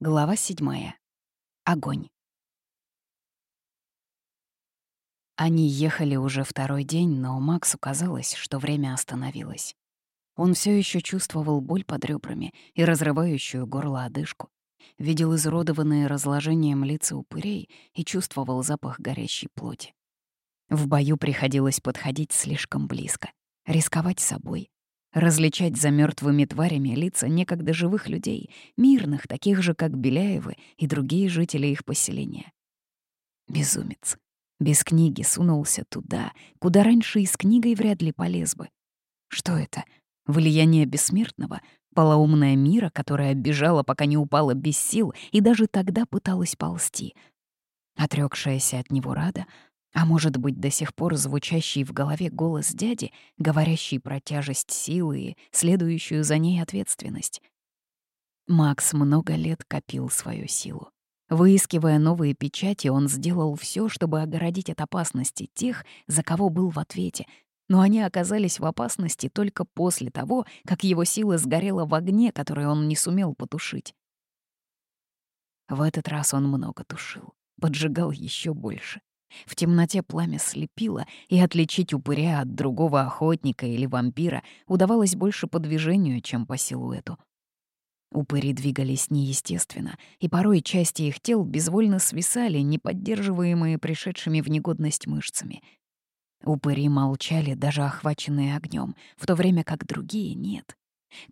Глава седьмая. Огонь. Они ехали уже второй день, но Максу казалось, что время остановилось. Он все еще чувствовал боль под ребрами и разрывающую горло одышку, видел изуродованные разложением лица упырей и чувствовал запах горящей плоти. В бою приходилось подходить слишком близко, рисковать собой, различать за мертвыми тварями лица некогда живых людей, мирных, таких же, как Беляевы и другие жители их поселения. Безумец. Без книги сунулся туда, куда раньше и с книгой вряд ли полез бы. Что это? Влияние бессмертного? Полоумная мира, которая бежала, пока не упала без сил, и даже тогда пыталась ползти. Отрёкшаяся от него Рада — а может быть, до сих пор звучащий в голове голос дяди, говорящий про тяжесть силы и следующую за ней ответственность. Макс много лет копил свою силу. Выискивая новые печати, он сделал все, чтобы огородить от опасности тех, за кого был в ответе, но они оказались в опасности только после того, как его сила сгорела в огне, который он не сумел потушить. В этот раз он много тушил, поджигал еще больше. В темноте пламя слепило, и отличить упыря от другого охотника или вампира удавалось больше по движению, чем по силуэту. Упыри двигались неестественно, и порой части их тел безвольно свисали, не поддерживаемые пришедшими в негодность мышцами. Упыри молчали, даже охваченные огнем, в то время как другие — нет.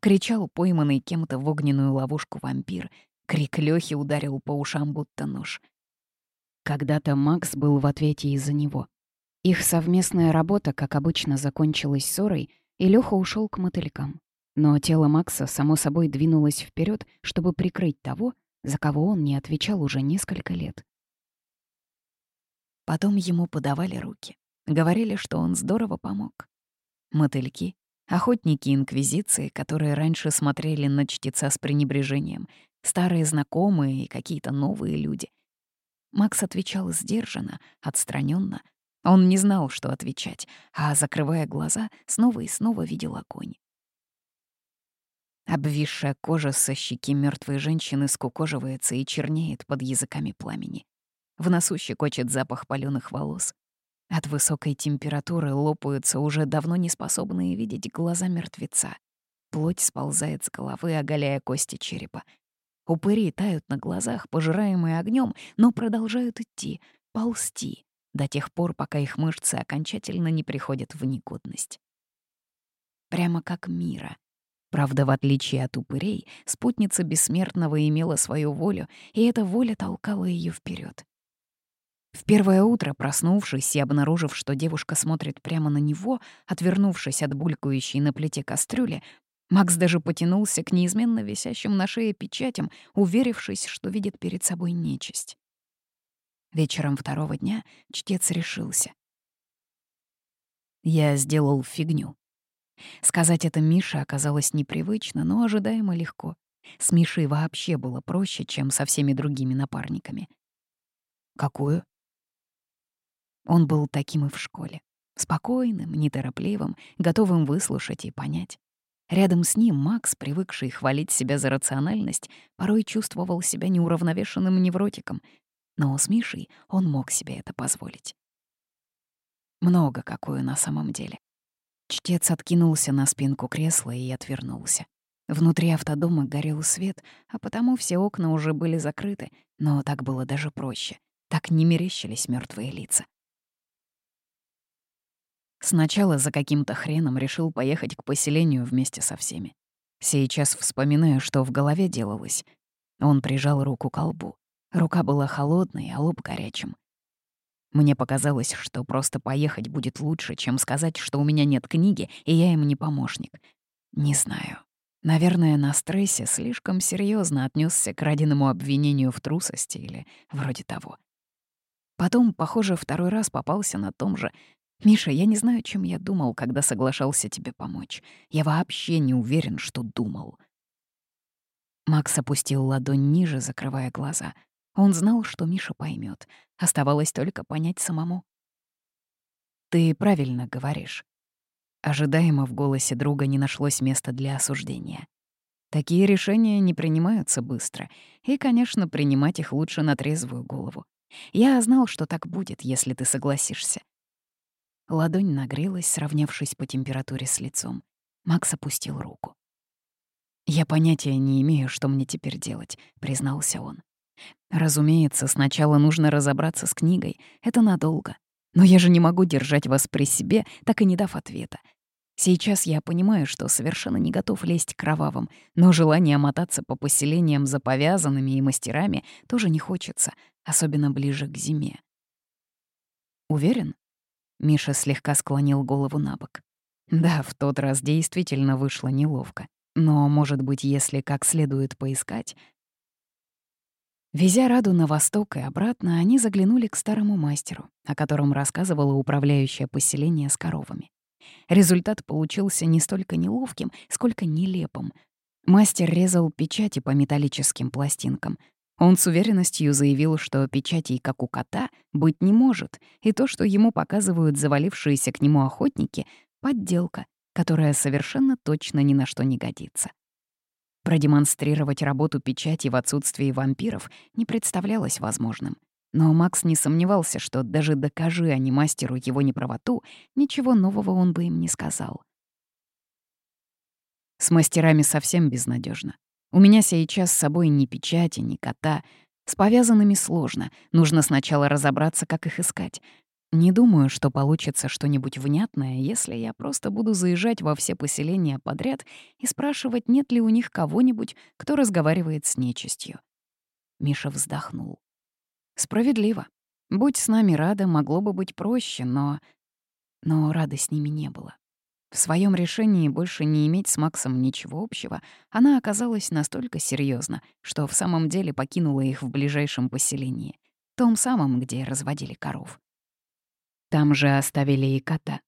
Кричал пойманный кем-то в огненную ловушку вампир. Крик Лёхи ударил по ушам, будто нож — когда-то Макс был в ответе из-за него. Их совместная работа, как обычно, закончилась ссорой, и Лёха ушел к мотылькам. Но тело Макса, само собой, двинулось вперед, чтобы прикрыть того, за кого он не отвечал уже несколько лет. Потом ему подавали руки. Говорили, что он здорово помог. Мотыльки, охотники Инквизиции, которые раньше смотрели на чтеца с пренебрежением, старые знакомые и какие-то новые люди, Макс отвечал сдержанно, отстраненно. Он не знал, что отвечать, а, закрывая глаза, снова и снова видел огонь. Обвисшая кожа со щеки мертвой женщины скукоживается и чернеет под языками пламени. В носу щекочет запах палёных волос. От высокой температуры лопаются уже давно не способные видеть глаза мертвеца. Плоть сползает с головы, оголяя кости черепа. Упыри тают на глазах, пожираемые огнем, но продолжают идти, ползти, до тех пор, пока их мышцы окончательно не приходят в негодность. Прямо как мира. Правда, в отличие от упырей, спутница бессмертного имела свою волю, и эта воля толкала ее вперед. В первое утро, проснувшись и обнаружив, что девушка смотрит прямо на него, отвернувшись от булькающей на плите кастрюли, Макс даже потянулся к неизменно висящим на шее печатям, уверившись, что видит перед собой нечисть. Вечером второго дня чтец решился. Я сделал фигню. Сказать это Мише оказалось непривычно, но ожидаемо легко. С Мишей вообще было проще, чем со всеми другими напарниками. Какую? Он был таким и в школе. Спокойным, неторопливым, готовым выслушать и понять. Рядом с ним Макс, привыкший хвалить себя за рациональность, порой чувствовал себя неуравновешенным невротиком, но с Мишей он мог себе это позволить. Много какую на самом деле. Чтец откинулся на спинку кресла и отвернулся. Внутри автодома горел свет, а потому все окна уже были закрыты, но так было даже проще. Так не мерещились мертвые лица. Сначала за каким-то хреном решил поехать к поселению вместе со всеми. Сейчас вспоминаю, что в голове делалось. Он прижал руку к лбу. Рука была холодной, а лоб горячим. Мне показалось, что просто поехать будет лучше, чем сказать, что у меня нет книги, и я им не помощник. Не знаю. Наверное, на стрессе слишком серьезно отнесся к радиному обвинению в трусости или вроде того. Потом, похоже, второй раз попался на том же, «Миша, я не знаю, чем я думал, когда соглашался тебе помочь. Я вообще не уверен, что думал». Макс опустил ладонь ниже, закрывая глаза. Он знал, что Миша поймет. Оставалось только понять самому. «Ты правильно говоришь». Ожидаемо в голосе друга не нашлось места для осуждения. Такие решения не принимаются быстро, и, конечно, принимать их лучше на трезвую голову. Я знал, что так будет, если ты согласишься. Ладонь нагрелась, сравнявшись по температуре с лицом. Макс опустил руку. «Я понятия не имею, что мне теперь делать», — признался он. «Разумеется, сначала нужно разобраться с книгой. Это надолго. Но я же не могу держать вас при себе, так и не дав ответа. Сейчас я понимаю, что совершенно не готов лезть к кровавым, но желание мотаться по поселениям за повязанными и мастерами тоже не хочется, особенно ближе к зиме. «Уверен?» Миша слегка склонил голову на бок. Да, в тот раз действительно вышло неловко. Но, может быть, если как следует поискать... Везя Раду на восток и обратно, они заглянули к старому мастеру, о котором рассказывала управляющая поселение с коровами. Результат получился не столько неловким, сколько нелепым. Мастер резал печати по металлическим пластинкам, он с уверенностью заявил, что печатей, как у кота, быть не может, и то, что ему показывают завалившиеся к нему охотники — подделка, которая совершенно точно ни на что не годится. Продемонстрировать работу печати в отсутствии вампиров не представлялось возможным. Но Макс не сомневался, что даже докажи они мастеру его неправоту, ничего нового он бы им не сказал. С мастерами совсем безнадежно. У меня сейчас с собой ни печати, ни кота. С повязанными сложно. Нужно сначала разобраться, как их искать. Не думаю, что получится что-нибудь внятное, если я просто буду заезжать во все поселения подряд и спрашивать, нет ли у них кого-нибудь, кто разговаривает с нечистью. Миша вздохнул. Справедливо. Будь с нами Рада, могло бы быть проще, но... Но Рады с ними не было. В своем решении больше не иметь с Максом ничего общего, она оказалась настолько серьезна, что в самом деле покинула их в ближайшем поселении, том самом, где разводили коров. Там же оставили и кота.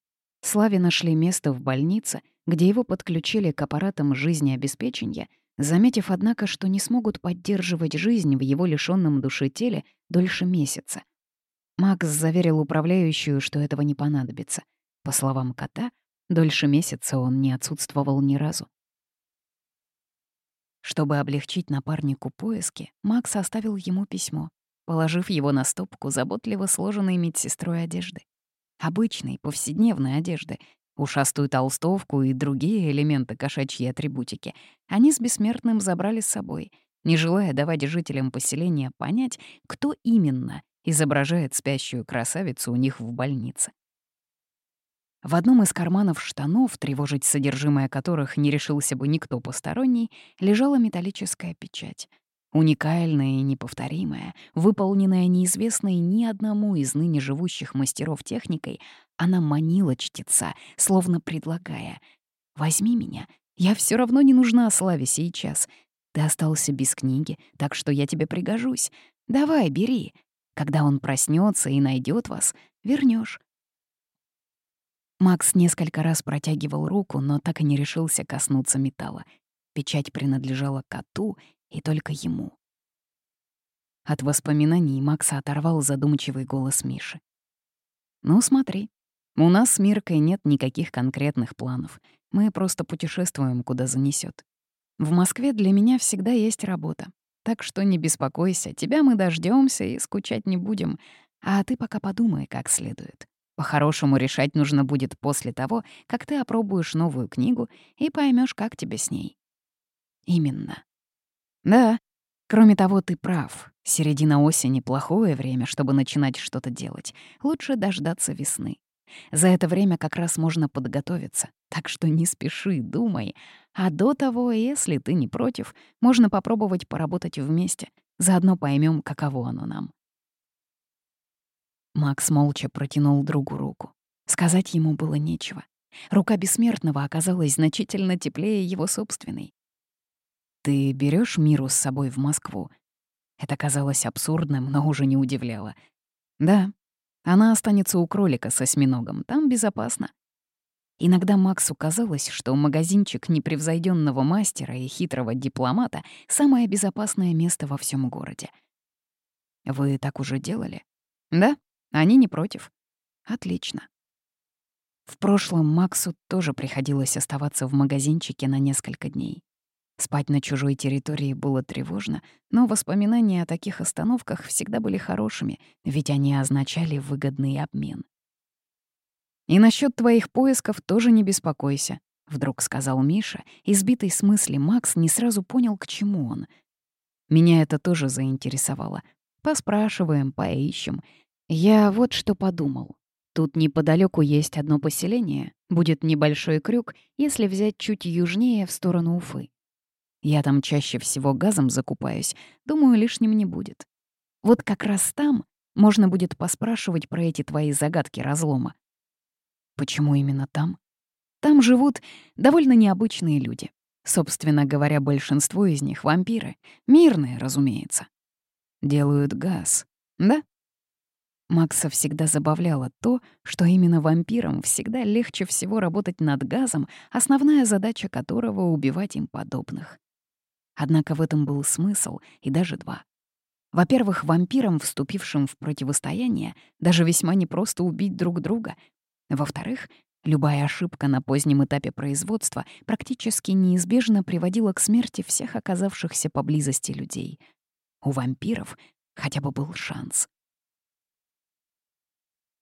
Славе нашли место в больнице, где его подключили к аппаратам жизнеобеспечения, заметив, однако, что не смогут поддерживать жизнь в его лишённом души теле дольше месяца. Макс заверил управляющую, что этого не понадобится. По словам кота, Дольше месяца он не отсутствовал ни разу. Чтобы облегчить напарнику поиски, Макс оставил ему письмо, положив его на стопку заботливо сложенной медсестрой одежды. Обычной, повседневной одежды, ушастую толстовку и другие элементы кошачьей атрибутики они с бессмертным забрали с собой, не желая давать жителям поселения понять, кто именно изображает спящую красавицу у них в больнице. В одном из карманов штанов, тревожить содержимое которых не решился бы никто посторонний, лежала металлическая печать. Уникальная и неповторимая, выполненная неизвестной ни одному из ныне живущих мастеров техникой, она манила чтеца, словно предлагая «Возьми меня, я все равно не нужна славе сейчас. Ты остался без книги, так что я тебе пригожусь. Давай, бери. Когда он проснется и найдет вас, вернешь. Макс несколько раз протягивал руку, но так и не решился коснуться металла. Печать принадлежала коту и только ему. От воспоминаний Макса оторвал задумчивый голос Миши. «Ну, смотри, у нас с Миркой нет никаких конкретных планов. Мы просто путешествуем, куда занесет. В Москве для меня всегда есть работа. Так что не беспокойся, тебя мы дождемся и скучать не будем. А ты пока подумай как следует. По-хорошему решать нужно будет после того, как ты опробуешь новую книгу и поймешь, как тебе с ней. Именно. Да. Кроме того, ты прав. Середина осени — плохое время, чтобы начинать что-то делать. Лучше дождаться весны. За это время как раз можно подготовиться. Так что не спеши, думай. А до того, если ты не против, можно попробовать поработать вместе. Заодно поймем, каково оно нам. Макс молча протянул другу руку. Сказать ему было нечего. Рука бессмертного оказалась значительно теплее его собственной. «Ты берешь Миру с собой в Москву?» Это казалось абсурдным, но уже не удивляло. «Да, она останется у кролика с осьминогом, там безопасно». Иногда Максу казалось, что магазинчик непревзойденного мастера и хитрого дипломата — самое безопасное место во всем городе. «Вы так уже делали?» «Да», они не против. Отлично. В прошлом Максу тоже приходилось оставаться в магазинчике на несколько дней. Спать на чужой территории было тревожно, но воспоминания о таких остановках всегда были хорошими, ведь они означали выгодный обмен. «И насчет твоих поисков тоже не беспокойся», — вдруг сказал Миша, избитый с мысли Макс не сразу понял, к чему он. Меня это тоже заинтересовало. Поспрашиваем, поищем. Я вот что подумал. Тут неподалеку есть одно поселение, будет небольшой крюк, если взять чуть южнее в сторону Уфы. Я там чаще всего газом закупаюсь, думаю, лишним не будет. Вот как раз там можно будет поспрашивать про эти твои загадки разлома. Почему именно там? Там живут довольно необычные люди. Собственно говоря, большинство из них — вампиры. Мирные, разумеется. Делают газ, да? Макса всегда забавляло то, что именно вампирам всегда легче всего работать над газом, основная задача которого — убивать им подобных. Однако в этом был смысл, и даже два. Во-первых, вампирам, вступившим в противостояние, даже весьма непросто убить друг друга. Во-вторых, любая ошибка на позднем этапе производства практически неизбежно приводила к смерти всех оказавшихся поблизости людей. У вампиров хотя бы был шанс.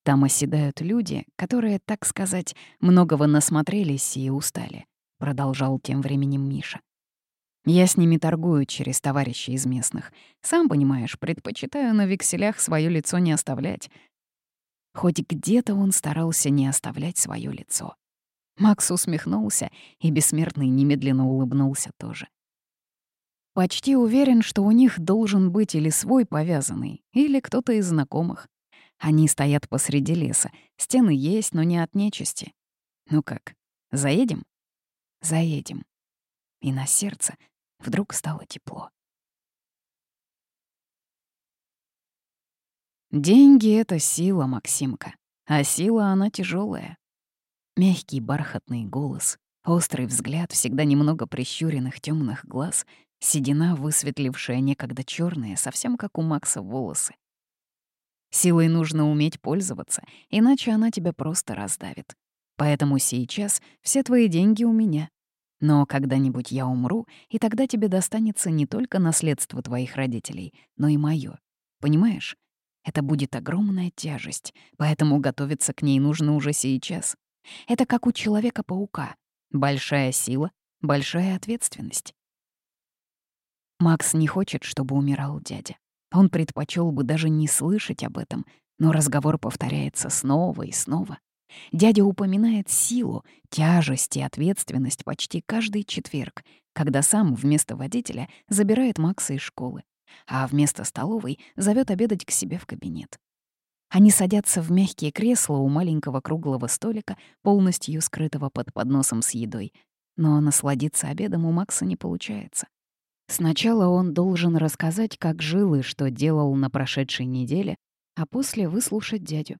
Там оседают люди, которые, так сказать, многого насмотрелись и устали, продолжал тем временем Миша. Я с ними торгую через товарищей из местных. Сам понимаешь, предпочитаю на векселях свое лицо не оставлять. Хоть где-то он старался не оставлять свое лицо. Макс усмехнулся, и бессмертный немедленно улыбнулся тоже. Почти уверен, что у них должен быть или свой повязанный, или кто-то из знакомых. Они стоят посреди леса. Стены есть, но не от нечисти. Ну как, заедем? Заедем. И на сердце вдруг стало тепло. Деньги — это сила, Максимка. А сила, она тяжелая. Мягкий бархатный голос, острый взгляд всегда немного прищуренных темных глаз, седина, высветлившая некогда черные, совсем как у Макса волосы. Силой нужно уметь пользоваться, иначе она тебя просто раздавит. Поэтому сейчас все твои деньги у меня. Но когда-нибудь я умру, и тогда тебе достанется не только наследство твоих родителей, но и моё. Понимаешь? Это будет огромная тяжесть, поэтому готовиться к ней нужно уже сейчас. Это как у Человека-паука. Большая сила, большая ответственность. Макс не хочет, чтобы умирал дядя. Он предпочел бы даже не слышать об этом, но разговор повторяется снова и снова. Дядя упоминает силу, тяжесть и ответственность почти каждый четверг, когда сам вместо водителя забирает Макса из школы, а вместо столовой зовет обедать к себе в кабинет. Они садятся в мягкие кресла у маленького круглого столика, полностью скрытого под подносом с едой, но насладиться обедом у Макса не получается. Сначала он должен рассказать, как жил и что делал на прошедшей неделе, а после выслушать дядю.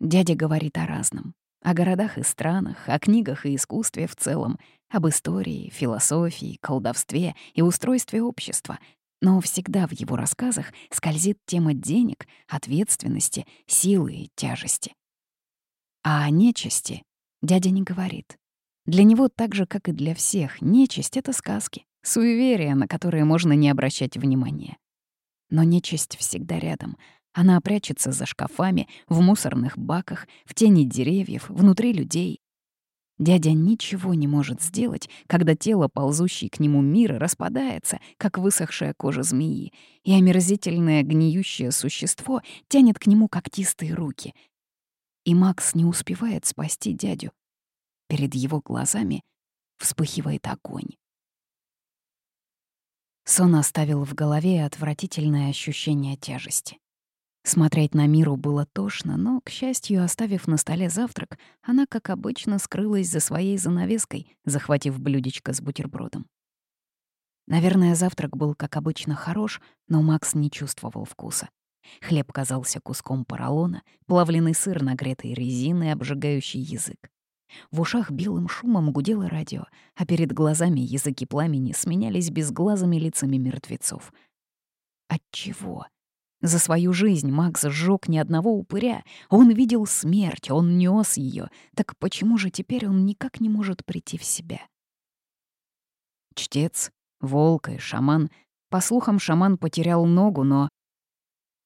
Дядя говорит о разном. О городах и странах, о книгах и искусстве в целом, об истории, философии, колдовстве и устройстве общества. Но всегда в его рассказах скользит тема денег, ответственности, силы и тяжести. А о нечисти дядя не говорит. Для него так же, как и для всех, нечисть — это сказки. Суеверия, на которые можно не обращать внимания. Но нечисть всегда рядом. Она прячется за шкафами, в мусорных баках, в тени деревьев, внутри людей. Дядя ничего не может сделать, когда тело, ползущей к нему мира, распадается, как высохшая кожа змеи, и омерзительное гниющее существо тянет к нему когтистые руки. И Макс не успевает спасти дядю. Перед его глазами вспыхивает огонь. Сон оставил в голове отвратительное ощущение тяжести. Смотреть на миру было тошно, но, к счастью, оставив на столе завтрак, она, как обычно, скрылась за своей занавеской, захватив блюдечко с бутербродом. Наверное, завтрак был, как обычно, хорош, но Макс не чувствовал вкуса. Хлеб казался куском поролона, плавленый сыр, нагретый резиной, обжигающий язык. В ушах белым шумом гудело радио, а перед глазами языки пламени сменялись безглазыми лицами мертвецов. Отчего? За свою жизнь Макс сжёг ни одного упыря. Он видел смерть, он нёс её. Так почему же теперь он никак не может прийти в себя? Чтец, волк и шаман. По слухам, шаман потерял ногу, но...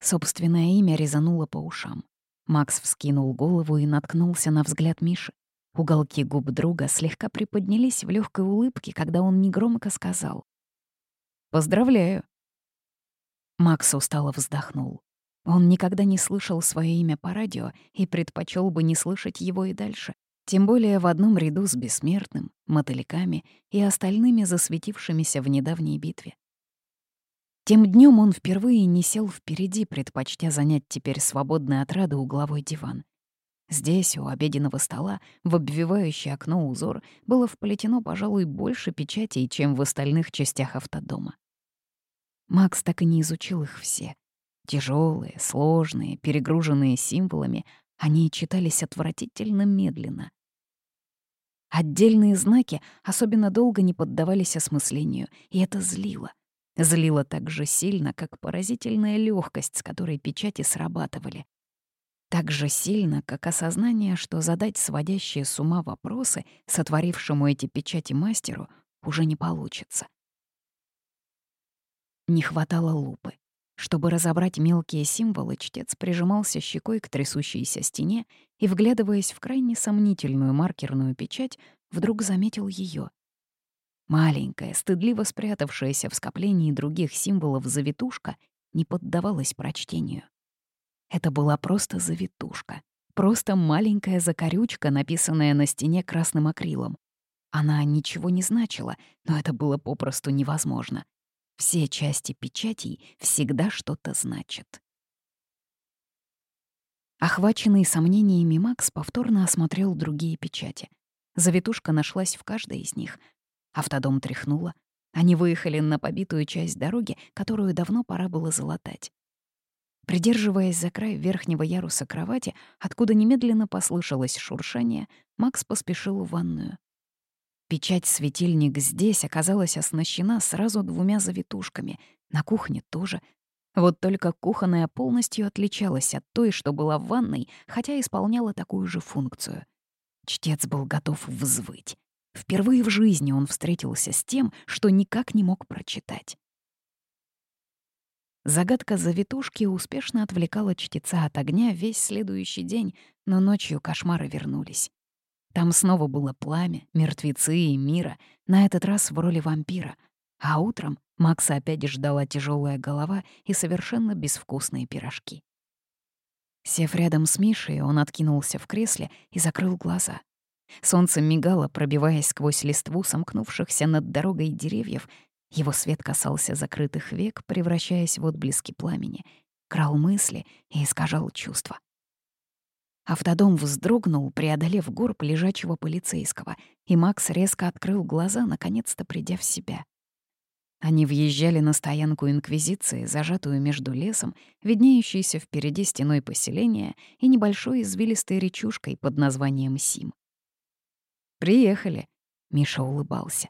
Собственное имя резануло по ушам. Макс вскинул голову и наткнулся на взгляд Миши. Уголки губ друга слегка приподнялись в легкой улыбке, когда он негромко сказал. «Поздравляю». Макс устало вздохнул. Он никогда не слышал свое имя по радио и предпочел бы не слышать его и дальше, тем более в одном ряду с бессмертным, мотыльками и остальными засветившимися в недавней битве. Тем днем он впервые не сел впереди, предпочтя занять теперь свободный от рады угловой диван. Здесь, у обеденного стола, в обвивающее окно узор, было вплетено, пожалуй, больше печатей, чем в остальных частях автодома. Макс так и не изучил их все. Тяжелые, сложные, перегруженные символами, они читались отвратительно медленно. Отдельные знаки особенно долго не поддавались осмыслению, и это злило. Злило так же сильно, как поразительная легкость, с которой печати срабатывали. Так же сильно, как осознание, что задать сводящие с ума вопросы, сотворившему эти печати мастеру, уже не получится. Не хватало лупы. Чтобы разобрать мелкие символы, чтец прижимался щекой к трясущейся стене и, вглядываясь в крайне сомнительную маркерную печать, вдруг заметил ее. Маленькая, стыдливо спрятавшаяся в скоплении других символов завитушка не поддавалась прочтению. Это была просто завитушка. Просто маленькая закорючка, написанная на стене красным акрилом. Она ничего не значила, но это было попросту невозможно. Все части печатей всегда что-то значат. Охваченный сомнениями Макс повторно осмотрел другие печати. Завитушка нашлась в каждой из них. Автодом тряхнуло. Они выехали на побитую часть дороги, которую давно пора было залатать. Придерживаясь за край верхнего яруса кровати, откуда немедленно послышалось шуршание, Макс поспешил в ванную. Печать-светильник здесь оказалась оснащена сразу двумя завитушками, на кухне тоже. Вот только кухонная полностью отличалась от той, что была в ванной, хотя исполняла такую же функцию. Чтец был готов взвыть. Впервые в жизни он встретился с тем, что никак не мог прочитать. Загадка завитушки успешно отвлекала чтеца от огня весь следующий день, но ночью кошмары вернулись. Там снова было пламя, мертвецы и мира, на этот раз в роли вампира. А утром Макса опять ждала тяжелая голова и совершенно безвкусные пирожки. Сев рядом с Мишей, он откинулся в кресле и закрыл глаза. Солнце мигало, пробиваясь сквозь листву сомкнувшихся над дорогой деревьев, его свет касался закрытых век, превращаясь в отблески пламени, крал мысли и искажал чувства. Автодом вздрогнул, преодолев горб лежачего полицейского, и Макс резко открыл глаза, наконец-то придя в себя. Они въезжали на стоянку Инквизиции, зажатую между лесом, виднеющейся впереди стеной поселения и небольшой извилистой речушкой под названием Сим. «Приехали», — Миша улыбался.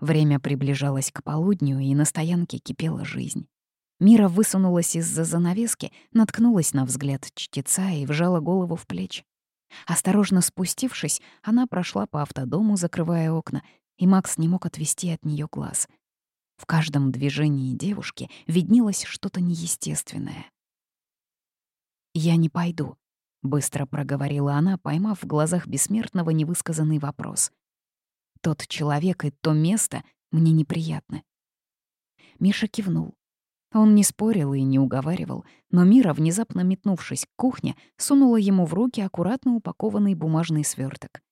Время приближалось к полудню, и на стоянке кипела жизнь. Мира высунулась из-за занавески, наткнулась на взгляд чтеца и вжала голову в плечи. Осторожно спустившись, она прошла по автодому, закрывая окна, и Макс не мог отвести от нее глаз. В каждом движении девушки виднелось что-то неестественное. «Я не пойду», — быстро проговорила она, поймав в глазах бессмертного невысказанный вопрос. Тот человек и то место мне неприятны. Миша кивнул. Он не спорил и не уговаривал, но Мира, внезапно метнувшись к кухне, сунула ему в руки аккуратно упакованный бумажный сверток.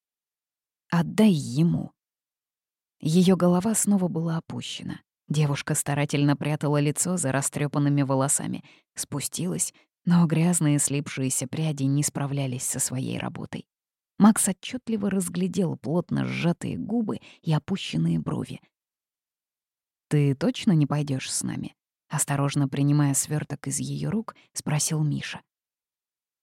«Отдай ему». Ее голова снова была опущена. Девушка старательно прятала лицо за растрепанными волосами, спустилась, но грязные слипшиеся пряди не справлялись со своей работой. Макс отчетливо разглядел плотно сжатые губы и опущенные брови. «Ты точно не пойдешь с нами?» Осторожно принимая сверток из ее рук, спросил Миша.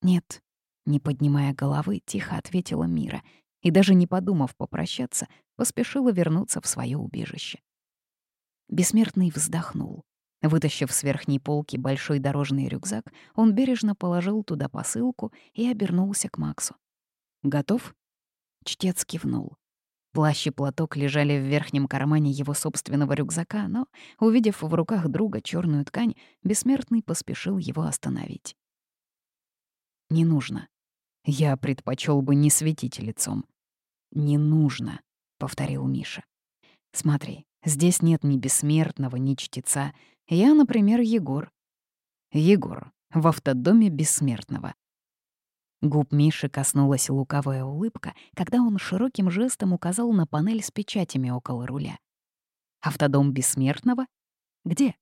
«Нет», — не поднимая головы, тихо ответила Мира и, даже не подумав попрощаться, поспешила вернуться в свое убежище. Бессмертный вздохнул. Вытащив с верхней полки большой дорожный рюкзак, он бережно положил туда посылку и обернулся к Максу. «Готов?» Чтец кивнул. Плащ и платок лежали в верхнем кармане его собственного рюкзака, но, увидев в руках друга черную ткань, бессмертный поспешил его остановить. «Не нужно. Я предпочел бы не светить лицом». «Не нужно», — повторил Миша. «Смотри, здесь нет ни бессмертного, ни чтеца. Я, например, Егор». «Егор, в автодоме бессмертного. Губ Миши коснулась лукавая улыбка, когда он широким жестом указал на панель с печатями около руля. «Автодом Бессмертного? Где?»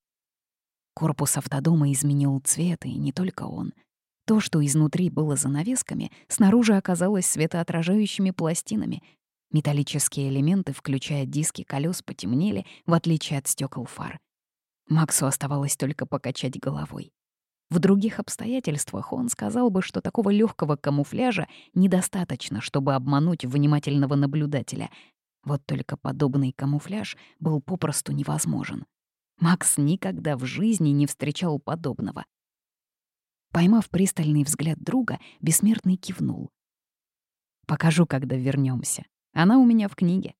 Корпус автодома изменил цвет, и не только он. То, что изнутри было занавесками, снаружи оказалось светоотражающими пластинами. Металлические элементы, включая диски колес, потемнели, в отличие от стекол фар. Максу оставалось только покачать головой. В других обстоятельствах он сказал бы, что такого легкого камуфляжа недостаточно, чтобы обмануть внимательного наблюдателя. Вот только подобный камуфляж был попросту невозможен. Макс никогда в жизни не встречал подобного. Поймав пристальный взгляд друга, бессмертный кивнул. «Покажу, когда вернемся. Она у меня в книге».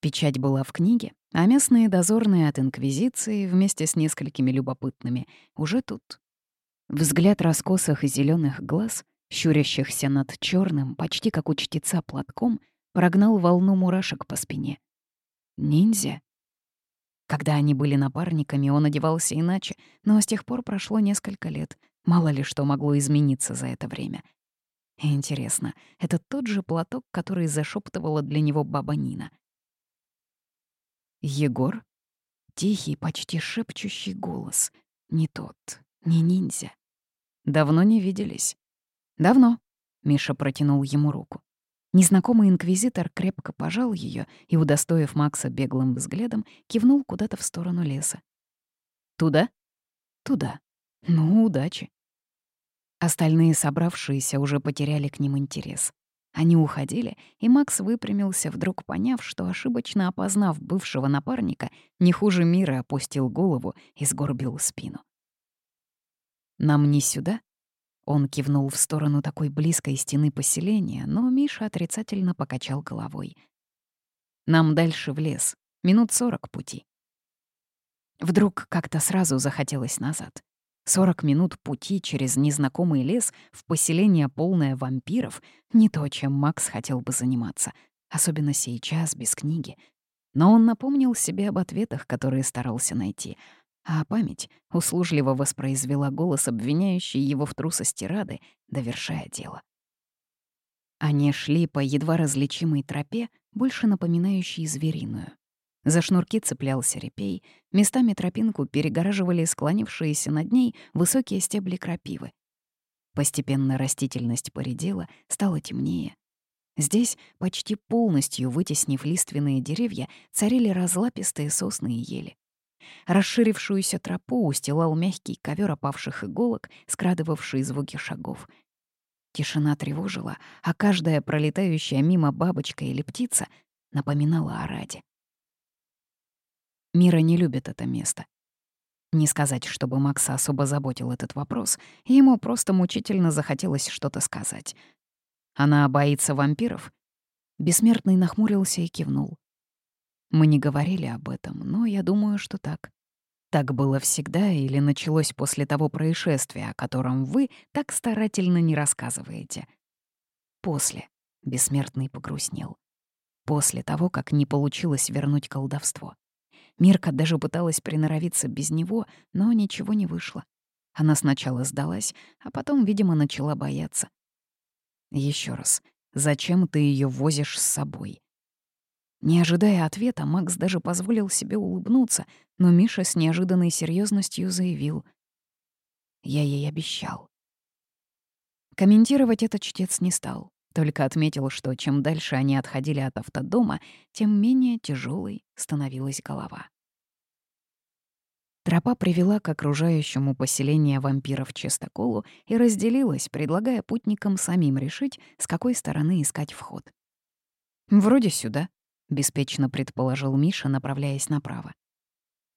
Печать была в книге, а местные дозорные от Инквизиции вместе с несколькими любопытными уже тут. Взгляд раскосых и зеленых глаз, щурящихся над черным, почти как у чтеца платком, прогнал волну мурашек по спине. Ниндзя? Когда они были напарниками, он одевался иначе, но с тех пор прошло несколько лет. Мало ли что могло измениться за это время. Интересно, это тот же платок, который зашептывала для него баба Нина — Егор? Тихий, почти шепчущий голос. Не тот, не ниндзя. Давно не виделись. Давно. Миша протянул ему руку. Незнакомый инквизитор крепко пожал ее и, удостоив Макса беглым взглядом, кивнул куда-то в сторону леса. «Туда?» «Туда. Ну, удачи». Остальные собравшиеся уже потеряли к ним интерес. Они уходили, и Макс выпрямился, вдруг поняв, что, ошибочно опознав бывшего напарника, не хуже мира опустил голову и сгорбил спину. «Нам не сюда?» Он кивнул в сторону такой близкой стены поселения, но Миша отрицательно покачал головой. «Нам дальше в лес. Минут сорок пути». Вдруг как-то сразу захотелось назад. Сорок минут пути через незнакомый лес в поселение, полное вампиров — не то, чем Макс хотел бы заниматься, особенно сейчас, без книги. Но он напомнил себе об ответах, которые старался найти, а память услужливо воспроизвела голос, обвиняющий его в трусости Рады, довершая дело. Они шли по едва различимой тропе, больше напоминающей звериную. За шнурки цеплялся репей, местами тропинку перегораживали склонившиеся над ней высокие стебли крапивы. Постепенно растительность поредела, стало темнее. Здесь, почти полностью вытеснив лиственные деревья, царили разлапистые сосны и ели. Расширившуюся тропу устилал мягкий ковер опавших иголок, скрадывавший звуки шагов. Тишина тревожила, а каждая пролетающая мимо бабочка или птица напоминала о раде. Мира не любит это место. Не сказать, чтобы Макса особо заботил этот вопрос, ему просто мучительно захотелось что-то сказать. Она боится вампиров? Бессмертный нахмурился и кивнул. Мы не говорили об этом, но я думаю, что так. Так было всегда или началось после того происшествия, о котором вы так старательно не рассказываете. После. Бессмертный погрустнел. После того, как не получилось вернуть колдовство. Мирка даже пыталась приноровиться без него, но ничего не вышло. Она сначала сдалась, а потом, видимо, начала бояться. Еще раз, зачем ты ее возишь с собой? Не ожидая ответа, Макс даже позволил себе улыбнуться, но Миша с неожиданной серьезностью заявил. «Я ей обещал». Комментировать этот чтец не стал, только отметил, что чем дальше они отходили от автодома, тем менее тяжелой становилась голова. Тропа привела к окружающему поселение вампиров Чистоколу и разделилась, предлагая путникам самим решить, с какой стороны искать вход. «Вроде сюда», — беспечно предположил Миша, направляясь направо.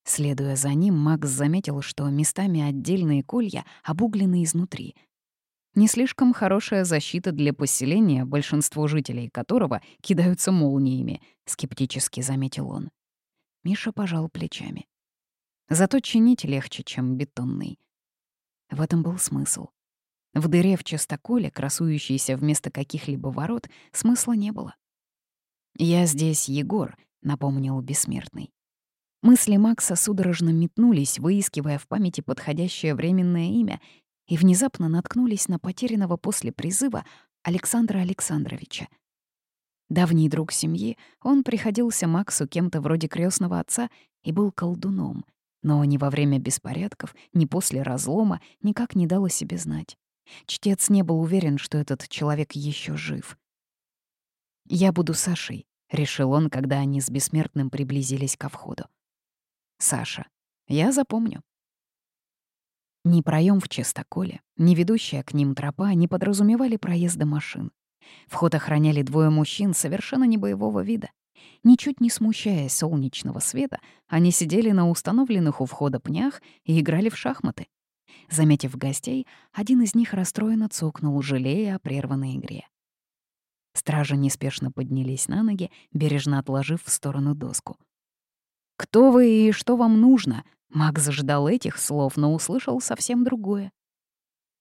Следуя за ним, Макс заметил, что местами отдельные колья обуглены изнутри — Не слишком хорошая защита для поселения, большинство жителей которого кидаются молниями, скептически заметил он. Миша пожал плечами. Зато чинить легче, чем бетонный. В этом был смысл. В дыре в частоколе, красующейся вместо каких-либо ворот, смысла не было. «Я здесь Егор», — напомнил бессмертный. Мысли Макса судорожно метнулись, выискивая в памяти подходящее временное имя, и внезапно наткнулись на потерянного после призыва Александра Александровича. Давний друг семьи, он приходился Максу кем-то вроде крестного отца и был колдуном, но ни во время беспорядков, ни после разлома никак не дал о себе знать. Чтец не был уверен, что этот человек еще жив. «Я буду Сашей», — решил он, когда они с Бессмертным приблизились ко входу. «Саша, я запомню». Ни проем в чистоколе, ни ведущая к ним тропа не подразумевали проезда машин. Вход охраняли двое мужчин совершенно не боевого вида. Ничуть не смущаясь солнечного света, они сидели на установленных у входа пнях и играли в шахматы. Заметив гостей, один из них расстроенно цокнул, жалея о прерванной игре. Стражи неспешно поднялись на ноги, бережно отложив в сторону доску. «Кто вы и что вам нужно?» Макс ждал этих слов, но услышал совсем другое.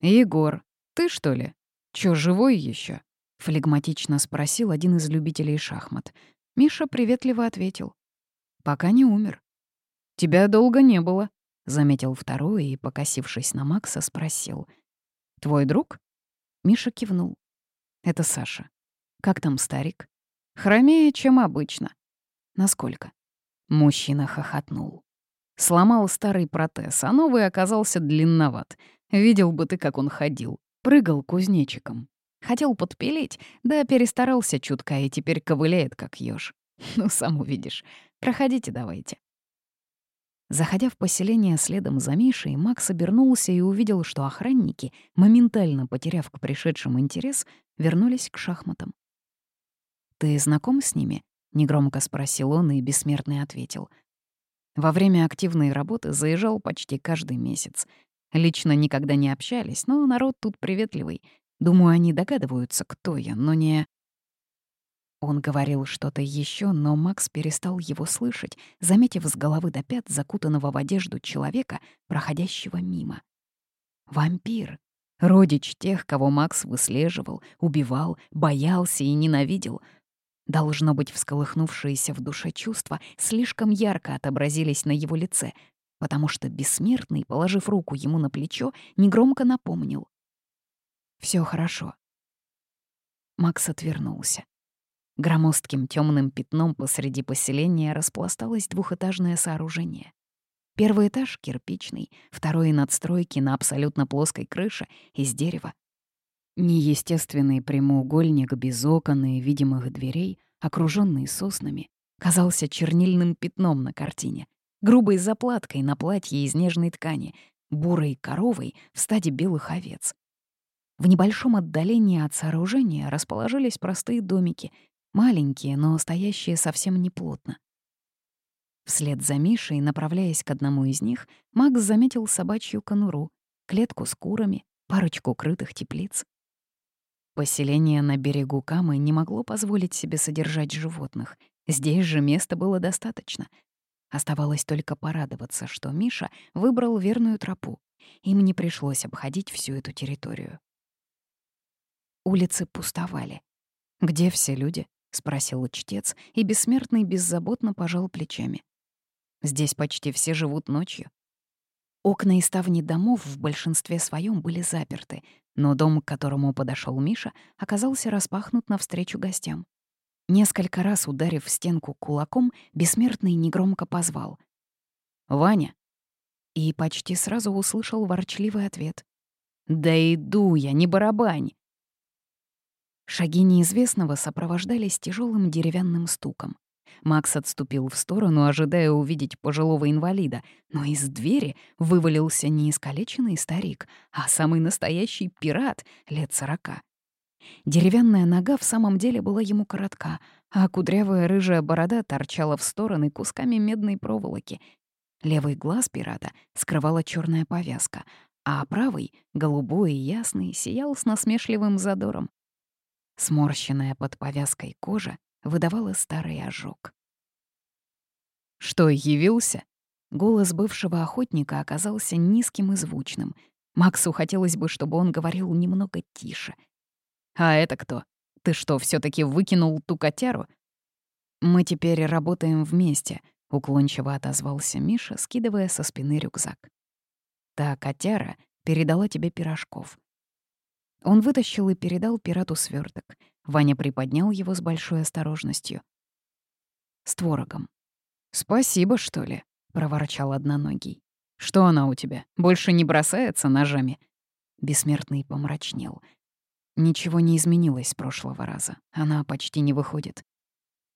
«Егор, ты что ли? Чё, живой еще? флегматично спросил один из любителей шахмат. Миша приветливо ответил. «Пока не умер». «Тебя долго не было», — заметил второй и, покосившись на Макса, спросил. «Твой друг?» Миша кивнул. «Это Саша. Как там старик?» «Хромее, чем обычно». «Насколько?» Мужчина хохотнул. Сломал старый протез, а новый оказался длинноват. Видел бы ты, как он ходил. Прыгал кузнечиком. Хотел подпилить, да перестарался чутка и теперь ковыляет, как ёж. Ну, сам увидишь. Проходите давайте. Заходя в поселение следом за Мишей, Макс обернулся и увидел, что охранники, моментально потеряв к пришедшим интерес, вернулись к шахматам. «Ты знаком с ними?» — негромко спросил он, и бессмертный ответил. Во время активной работы заезжал почти каждый месяц. Лично никогда не общались, но народ тут приветливый. Думаю, они догадываются, кто я, но не... Он говорил что-то еще, но Макс перестал его слышать, заметив с головы до пят закутанного в одежду человека, проходящего мимо. Вампир. Родич тех, кого Макс выслеживал, убивал, боялся и ненавидел. Должно быть, всколыхнувшиеся в душе чувства слишком ярко отобразились на его лице, потому что бессмертный, положив руку ему на плечо, негромко напомнил. Все хорошо». Макс отвернулся. Громоздким темным пятном посреди поселения распласталось двухэтажное сооружение. Первый этаж — кирпичный, второй — надстройки на абсолютно плоской крыше из дерева. Неестественный прямоугольник без окон и видимых дверей, окруженный соснами, казался чернильным пятном на картине, грубой заплаткой на платье из нежной ткани, бурой коровой в стаде белых овец. В небольшом отдалении от сооружения расположились простые домики, маленькие, но стоящие совсем неплотно. Вслед за Мишей, направляясь к одному из них, Макс заметил собачью конуру, клетку с курами, парочку крытых теплиц. Поселение на берегу Камы не могло позволить себе содержать животных. Здесь же места было достаточно. Оставалось только порадоваться, что Миша выбрал верную тропу. Им не пришлось обходить всю эту территорию. Улицы пустовали. «Где все люди?» — спросил чтец, и бессмертный беззаботно пожал плечами. «Здесь почти все живут ночью». Окна и ставни домов в большинстве своем были заперты, но дом, к которому подошел Миша, оказался распахнут навстречу гостям. Несколько раз ударив в стенку кулаком, бессмертный негромко позвал. «Ваня!» И почти сразу услышал ворчливый ответ. «Да иду я, не барабань!» Шаги неизвестного сопровождались тяжелым деревянным стуком. Макс отступил в сторону, ожидая увидеть пожилого инвалида, но из двери вывалился не искалеченный старик, а самый настоящий пират лет сорока. Деревянная нога в самом деле была ему коротка, а кудрявая рыжая борода торчала в стороны кусками медной проволоки. Левый глаз пирата скрывала черная повязка, а правый, голубой и ясный, сиял с насмешливым задором. Сморщенная под повязкой кожа выдавала старый ожог. «Что, явился?» Голос бывшего охотника оказался низким и звучным. Максу хотелось бы, чтобы он говорил немного тише. «А это кто? Ты что, все таки выкинул ту котяру?» «Мы теперь работаем вместе», — уклончиво отозвался Миша, скидывая со спины рюкзак. «Та котяра передала тебе пирожков». Он вытащил и передал пирату сверток. Ваня приподнял его с большой осторожностью. «С творогом». «Спасибо, что ли?» — проворчал одноногий. «Что она у тебя? Больше не бросается ножами?» Бессмертный помрачнел. Ничего не изменилось с прошлого раза. Она почти не выходит.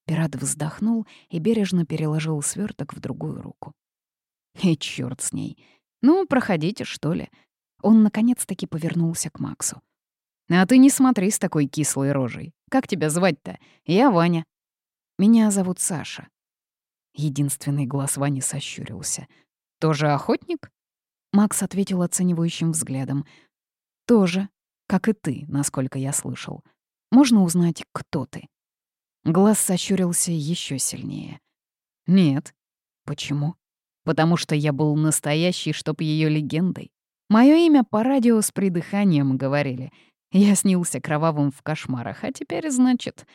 Пират вздохнул и бережно переложил сверток в другую руку. И черт с ней. Ну, проходите, что ли. Он наконец-таки повернулся к Максу. А ты не смотри с такой кислой рожей. Как тебя звать-то? Я Ваня. Меня зовут Саша. Единственный глаз Вани сощурился. Тоже охотник? Макс ответил оценивающим взглядом. Тоже, как и ты, насколько я слышал. Можно узнать, кто ты? Глаз сощурился еще сильнее. «Нет». «Почему?» «Потому что я был настоящий, чтоб ее легендой. Мое имя по радио с придыханием говорили. Я снился кровавым в кошмарах, а теперь, значит...»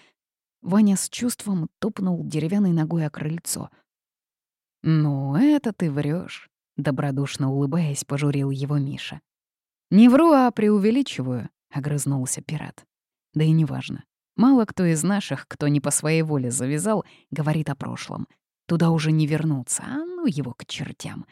Ваня с чувством топнул деревянной ногой о крыльцо. «Ну, это ты врешь, добродушно улыбаясь, пожурил его Миша. «Не вру, а преувеличиваю», — огрызнулся пират. «Да и неважно. Мало кто из наших, кто не по своей воле завязал, говорит о прошлом. Туда уже не вернуться, а ну его к чертям.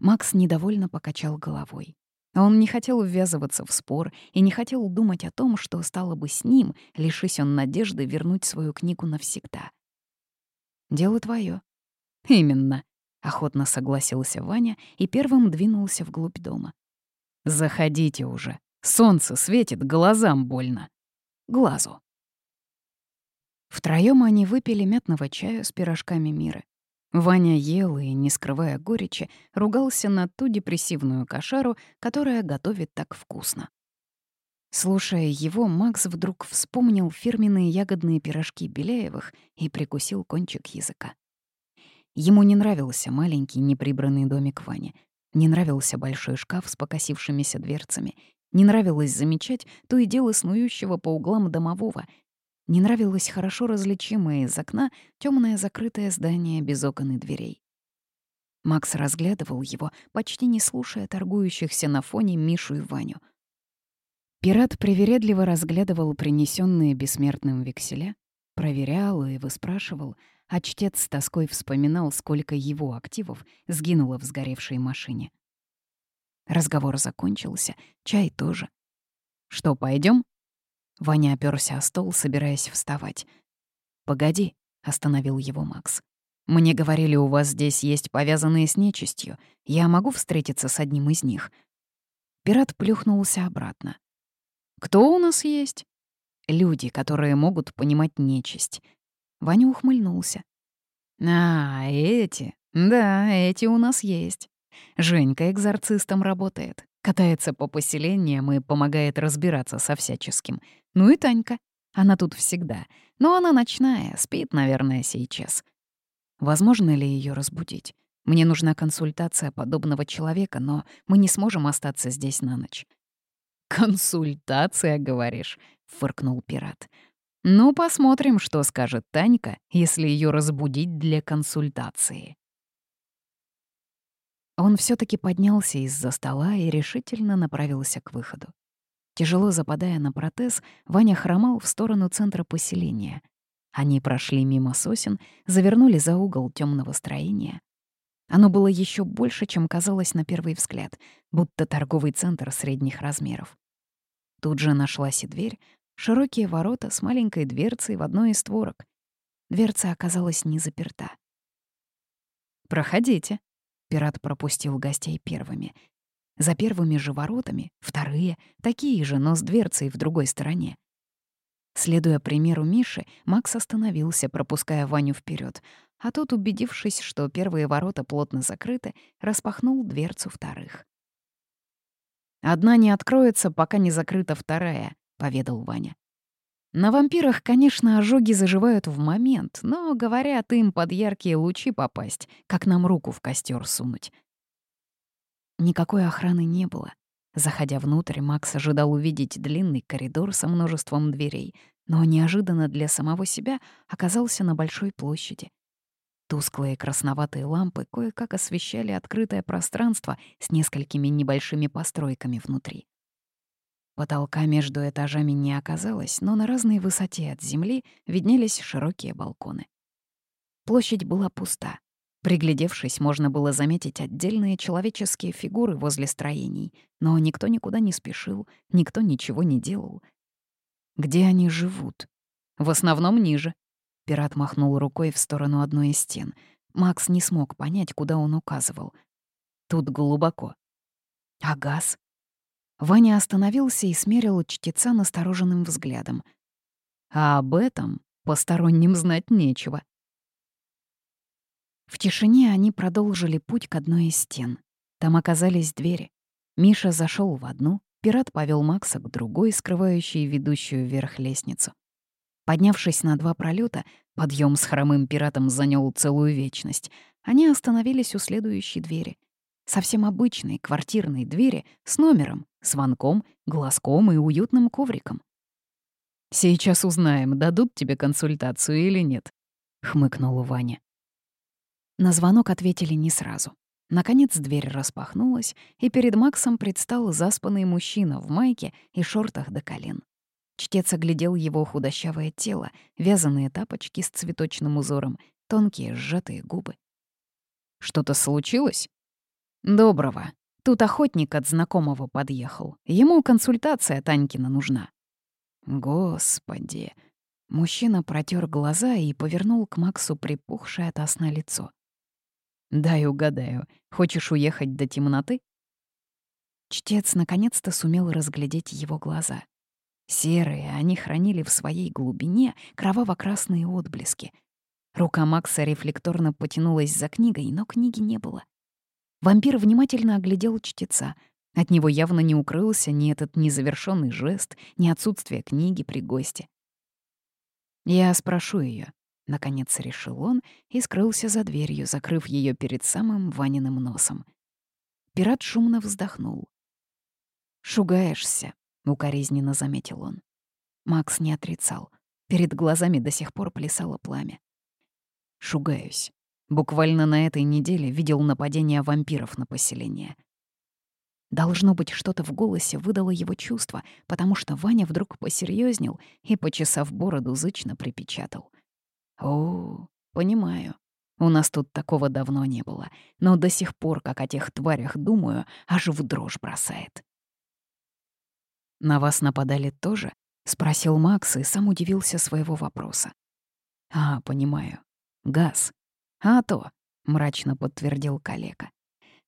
Макс недовольно покачал головой. Он не хотел ввязываться в спор и не хотел думать о том, что стало бы с ним, лишись он надежды вернуть свою книгу навсегда. «Дело твое. «Именно», — охотно согласился Ваня и первым двинулся вглубь дома. «Заходите уже. Солнце светит, глазам больно» глазу. Втроём они выпили мятного чая с пирожками мира. Ваня ел и, не скрывая горечи, ругался на ту депрессивную кошару, которая готовит так вкусно. Слушая его, Макс вдруг вспомнил фирменные ягодные пирожки Беляевых и прикусил кончик языка. Ему не нравился маленький неприбранный домик Вани, не нравился большой шкаф с покосившимися дверцами, не нравилось замечать то и дело снующего по углам домового. Не нравилось хорошо различимое из окна темное закрытое здание без окон и дверей. Макс разглядывал его, почти не слушая торгующихся на фоне Мишу и Ваню. Пират привередливо разглядывал принесенные бессмертным векселя, проверял и выспрашивал, а чтец с тоской вспоминал, сколько его активов сгинуло в сгоревшей машине. Разговор закончился, чай тоже. «Что, пойдем? Ваня оперся о стол, собираясь вставать. «Погоди», — остановил его Макс. «Мне говорили, у вас здесь есть повязанные с нечистью. Я могу встретиться с одним из них?» Пират плюхнулся обратно. «Кто у нас есть?» «Люди, которые могут понимать нечисть». Ваня ухмыльнулся. «А, эти? Да, эти у нас есть. Женька экзорцистом работает, катается по поселениям и помогает разбираться со всяческим. Ну и Танька. Она тут всегда. Но она ночная, спит, наверное, сейчас. Возможно ли ее разбудить? Мне нужна консультация подобного человека, но мы не сможем остаться здесь на ночь. «Консультация, говоришь?» — фыркнул пират. «Ну, посмотрим, что скажет Танька, если ее разбудить для консультации». Он все таки поднялся из-за стола и решительно направился к выходу. Тяжело западая на протез, Ваня хромал в сторону центра поселения. Они прошли мимо сосен, завернули за угол темного строения. Оно было еще больше, чем казалось на первый взгляд, будто торговый центр средних размеров. Тут же нашлась и дверь, широкие ворота с маленькой дверцей в одной из створок. Дверца оказалась не заперта. «Проходите», Пират пропустил гостей первыми. За первыми же воротами — вторые, такие же, но с дверцей в другой стороне. Следуя примеру Миши, Макс остановился, пропуская Ваню вперед, а тот, убедившись, что первые ворота плотно закрыты, распахнул дверцу вторых. «Одна не откроется, пока не закрыта вторая», — поведал Ваня. На вампирах, конечно, ожоги заживают в момент, но, говорят, им под яркие лучи попасть, как нам руку в костер сунуть. Никакой охраны не было. Заходя внутрь, Макс ожидал увидеть длинный коридор со множеством дверей, но неожиданно для самого себя оказался на большой площади. Тусклые красноватые лампы кое-как освещали открытое пространство с несколькими небольшими постройками внутри. Потолка между этажами не оказалось, но на разной высоте от земли виднелись широкие балконы. Площадь была пуста. Приглядевшись, можно было заметить отдельные человеческие фигуры возле строений, но никто никуда не спешил, никто ничего не делал. Где они живут? В основном ниже. Пират махнул рукой в сторону одной из стен. Макс не смог понять, куда он указывал. Тут глубоко. А газ? Ваня остановился и смерил чтеца настороженным взглядом. А об этом посторонним знать нечего. В тишине они продолжили путь к одной из стен. Там оказались двери. Миша зашел в одну, пират повел Макса к другой, скрывающей ведущую вверх лестницу. Поднявшись на два пролета, подъем с хромым пиратом занял целую вечность. Они остановились у следующей двери — Совсем обычной квартирной двери с номером, звонком, глазком и уютным ковриком. «Сейчас узнаем, дадут тебе консультацию или нет», — хмыкнул Ваня. На звонок ответили не сразу. Наконец дверь распахнулась, и перед Максом предстал заспанный мужчина в майке и шортах до колен. Чтец оглядел его худощавое тело, вязаные тапочки с цветочным узором, тонкие сжатые губы. «Что-то случилось?» «Доброго. Тут охотник от знакомого подъехал. Ему консультация Танькина нужна». «Господи!» Мужчина протер глаза и повернул к Максу припухшее от сна лицо. «Дай угадаю. Хочешь уехать до темноты?» Чтец наконец-то сумел разглядеть его глаза. Серые, они хранили в своей глубине кроваво-красные отблески. Рука Макса рефлекторно потянулась за книгой, но книги не было. Вампир внимательно оглядел чтеца. От него явно не укрылся ни этот незавершенный жест, ни отсутствие книги при госте. «Я спрошу ее, наконец решил он и скрылся за дверью, закрыв ее перед самым Ваниным носом. Пират шумно вздохнул. «Шугаешься», — укоризненно заметил он. Макс не отрицал. Перед глазами до сих пор плясало пламя. «Шугаюсь. Буквально на этой неделе видел нападение вампиров на поселение. Должно быть, что-то в голосе выдало его чувство, потому что Ваня вдруг посерьезнел и, почесав бороду, зычно припечатал. «О, понимаю. У нас тут такого давно не было, но до сих пор, как о тех тварях думаю, аж в дрожь бросает». «На вас нападали тоже?» — спросил Макс и сам удивился своего вопроса. «А, понимаю. Газ. «А то», — мрачно подтвердил калека.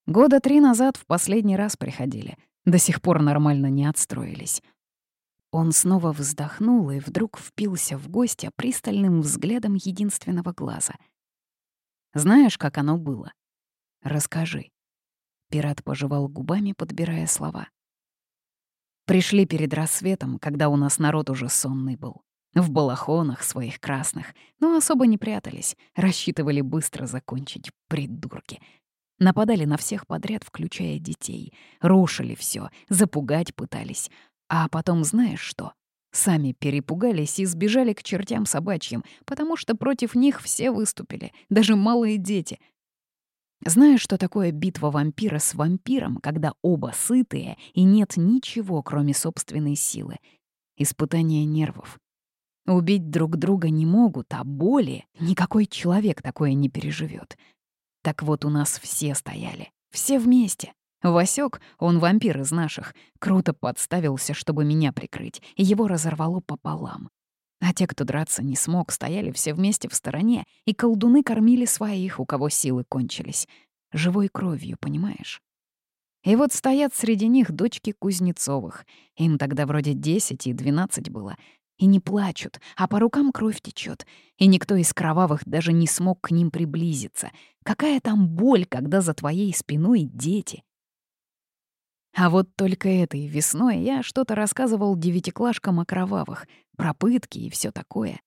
«Года три назад в последний раз приходили. До сих пор нормально не отстроились». Он снова вздохнул и вдруг впился в гостя пристальным взглядом единственного глаза. «Знаешь, как оно было? Расскажи». Пират пожевал губами, подбирая слова. Пришли перед рассветом, когда у нас народ уже сонный был. В балахонах своих красных, но особо не прятались, рассчитывали быстро закончить, придурки. Нападали на всех подряд, включая детей. Рушили все, запугать пытались. А потом знаешь что? Сами перепугались и сбежали к чертям собачьим, потому что против них все выступили, даже малые дети. Знаешь, что такое битва вампира с вампиром, когда оба сытые и нет ничего, кроме собственной силы? Испытание нервов. Убить друг друга не могут, а боли никакой человек такое не переживет. Так вот у нас все стояли, все вместе. Васек, он вампир из наших, круто подставился, чтобы меня прикрыть, и его разорвало пополам. А те, кто драться не смог, стояли все вместе в стороне, и колдуны кормили своих, у кого силы кончились. Живой кровью, понимаешь? И вот стоят среди них дочки Кузнецовых. Им тогда вроде 10 и 12 было. И не плачут, а по рукам кровь течет, и никто из кровавых даже не смог к ним приблизиться. Какая там боль, когда за твоей спиной дети? А вот только этой весной я что-то рассказывал девятиклашкам о кровавых, про пытки и все такое.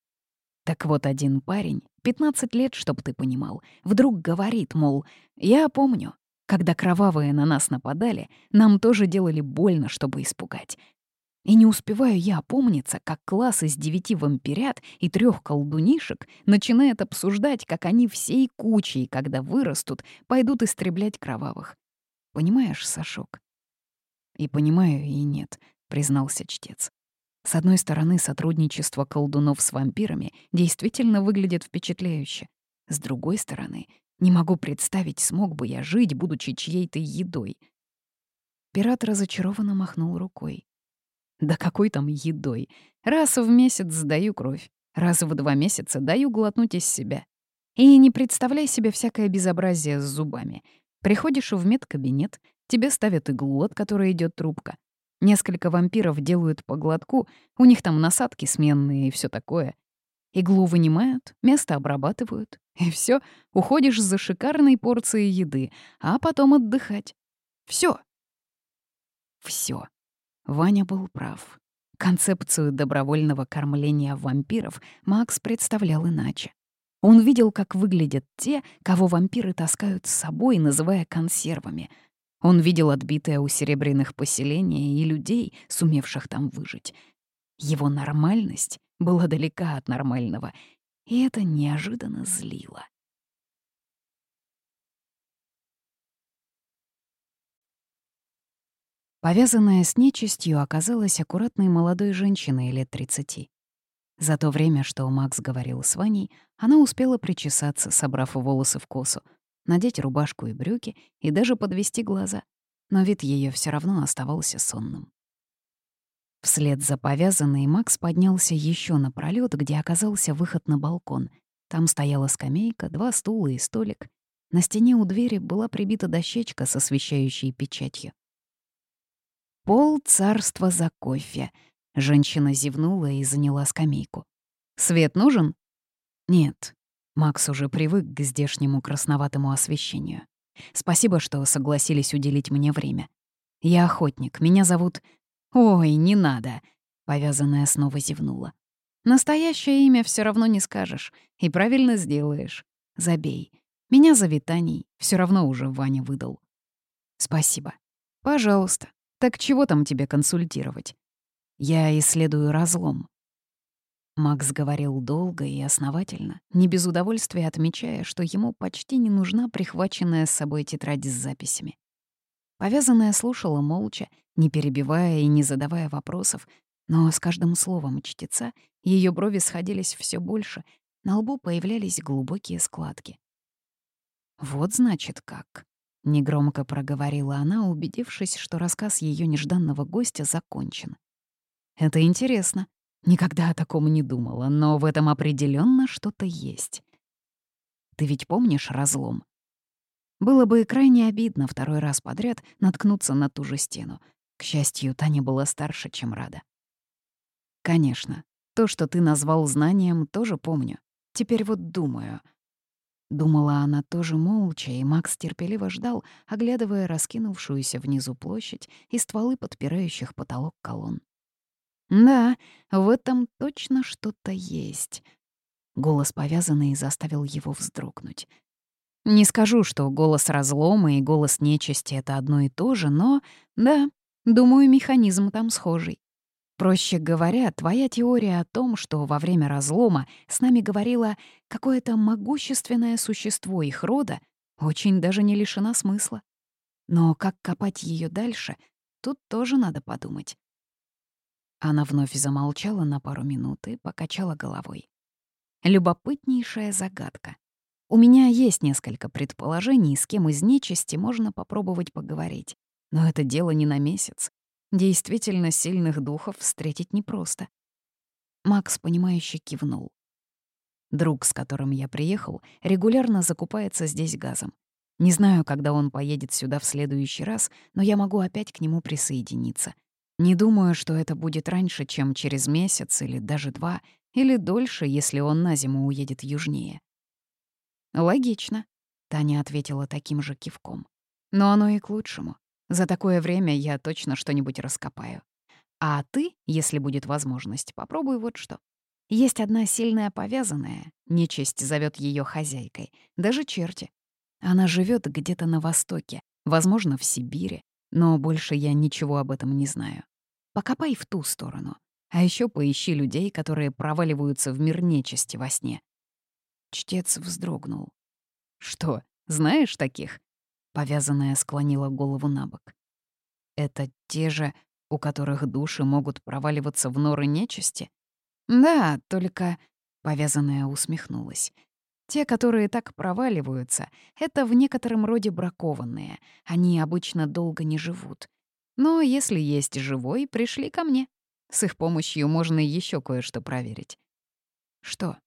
Так вот один парень, 15 лет, чтоб ты понимал, вдруг говорит, мол, я помню, когда кровавые на нас нападали, нам тоже делали больно, чтобы испугать. И не успеваю я опомниться, как класс из девяти вампирят и трех колдунишек начинает обсуждать, как они всей кучей, когда вырастут, пойдут истреблять кровавых. Понимаешь, Сашок? И понимаю, и нет, признался чтец. С одной стороны, сотрудничество колдунов с вампирами действительно выглядит впечатляюще. С другой стороны, не могу представить, смог бы я жить, будучи чьей-то едой. Пират разочарованно махнул рукой. Да какой там едой? Раз в месяц сдаю кровь, раз в два месяца даю глотнуть из себя. И не представляй себе всякое безобразие с зубами. Приходишь в медкабинет, тебе ставят иглу, от которой идет трубка. Несколько вампиров делают по глотку, у них там насадки сменные и все такое. Иглу вынимают, место обрабатывают, и все, уходишь за шикарной порцией еды, а потом отдыхать. Все. Все. Ваня был прав. Концепцию добровольного кормления вампиров Макс представлял иначе. Он видел, как выглядят те, кого вампиры таскают с собой, называя консервами. Он видел отбитое у серебряных поселения и людей, сумевших там выжить. Его нормальность была далека от нормального, и это неожиданно злило. Повязанная с нечистью оказалась аккуратной молодой женщиной лет 30. За то время, что Макс говорил с Ваней, она успела причесаться, собрав волосы в косу, надеть рубашку и брюки и даже подвести глаза, но вид ее все равно оставался сонным. Вслед за повязанной Макс поднялся еще на пролет, где оказался выход на балкон. Там стояла скамейка, два стула и столик. На стене у двери была прибита дощечка с освещающей печатью. Пол царства за кофе. Женщина зевнула и заняла скамейку. «Свет нужен?» «Нет». Макс уже привык к здешнему красноватому освещению. «Спасибо, что согласились уделить мне время. Я охотник, меня зовут...» «Ой, не надо!» Повязанная снова зевнула. «Настоящее имя все равно не скажешь. И правильно сделаешь. Забей. Меня зовет Таней. Все равно уже Ваня выдал». «Спасибо. Пожалуйста. Так чего там тебе консультировать? Я исследую разлом. Макс говорил долго и основательно, не без удовольствия отмечая, что ему почти не нужна прихваченная с собой тетрадь с записями. Повязанная слушала молча, не перебивая и не задавая вопросов, но с каждым словом чтеца ее брови сходились все больше, на лбу появлялись глубокие складки. Вот значит как. Негромко проговорила она, убедившись, что рассказ ее нежданного гостя закончен. «Это интересно. Никогда о таком не думала, но в этом определенно что-то есть. Ты ведь помнишь разлом? Было бы крайне обидно второй раз подряд наткнуться на ту же стену. К счастью, Таня была старше, чем рада. Конечно, то, что ты назвал знанием, тоже помню. Теперь вот думаю — Думала она тоже молча, и Макс терпеливо ждал, оглядывая раскинувшуюся внизу площадь и стволы подпирающих потолок колонн. «Да, в этом точно что-то есть». Голос повязанный заставил его вздрогнуть. Не скажу, что голос разлома и голос нечисти — это одно и то же, но, да, думаю, механизм там схожий. Проще говоря, твоя теория о том, что во время разлома с нами говорило какое-то могущественное существо их рода, очень даже не лишена смысла. Но как копать ее дальше, тут тоже надо подумать. Она вновь замолчала на пару минут и покачала головой. Любопытнейшая загадка. У меня есть несколько предположений, с кем из нечисти можно попробовать поговорить. Но это дело не на месяц. Действительно сильных духов встретить непросто. Макс, понимающе кивнул. Друг, с которым я приехал, регулярно закупается здесь газом. Не знаю, когда он поедет сюда в следующий раз, но я могу опять к нему присоединиться. Не думаю, что это будет раньше, чем через месяц или даже два, или дольше, если он на зиму уедет южнее. «Логично», — Таня ответила таким же кивком. «Но оно и к лучшему. За такое время я точно что-нибудь раскопаю. А ты, если будет возможность, попробуй вот что. Есть одна сильная повязанная, нечисть зовет ее хозяйкой, даже черти. Она живет где-то на востоке, возможно, в Сибири, но больше я ничего об этом не знаю. Покопай в ту сторону. А еще поищи людей, которые проваливаются в мир нечисти во сне. Чтец вздрогнул. «Что, знаешь таких?» Повязанная склонила голову на бок. «Это те же, у которых души могут проваливаться в норы нечисти?» «Да, только...» — повязанная усмехнулась. «Те, которые так проваливаются, это в некотором роде бракованные. Они обычно долго не живут. Но если есть живой, пришли ко мне. С их помощью можно еще кое-что проверить». «Что?»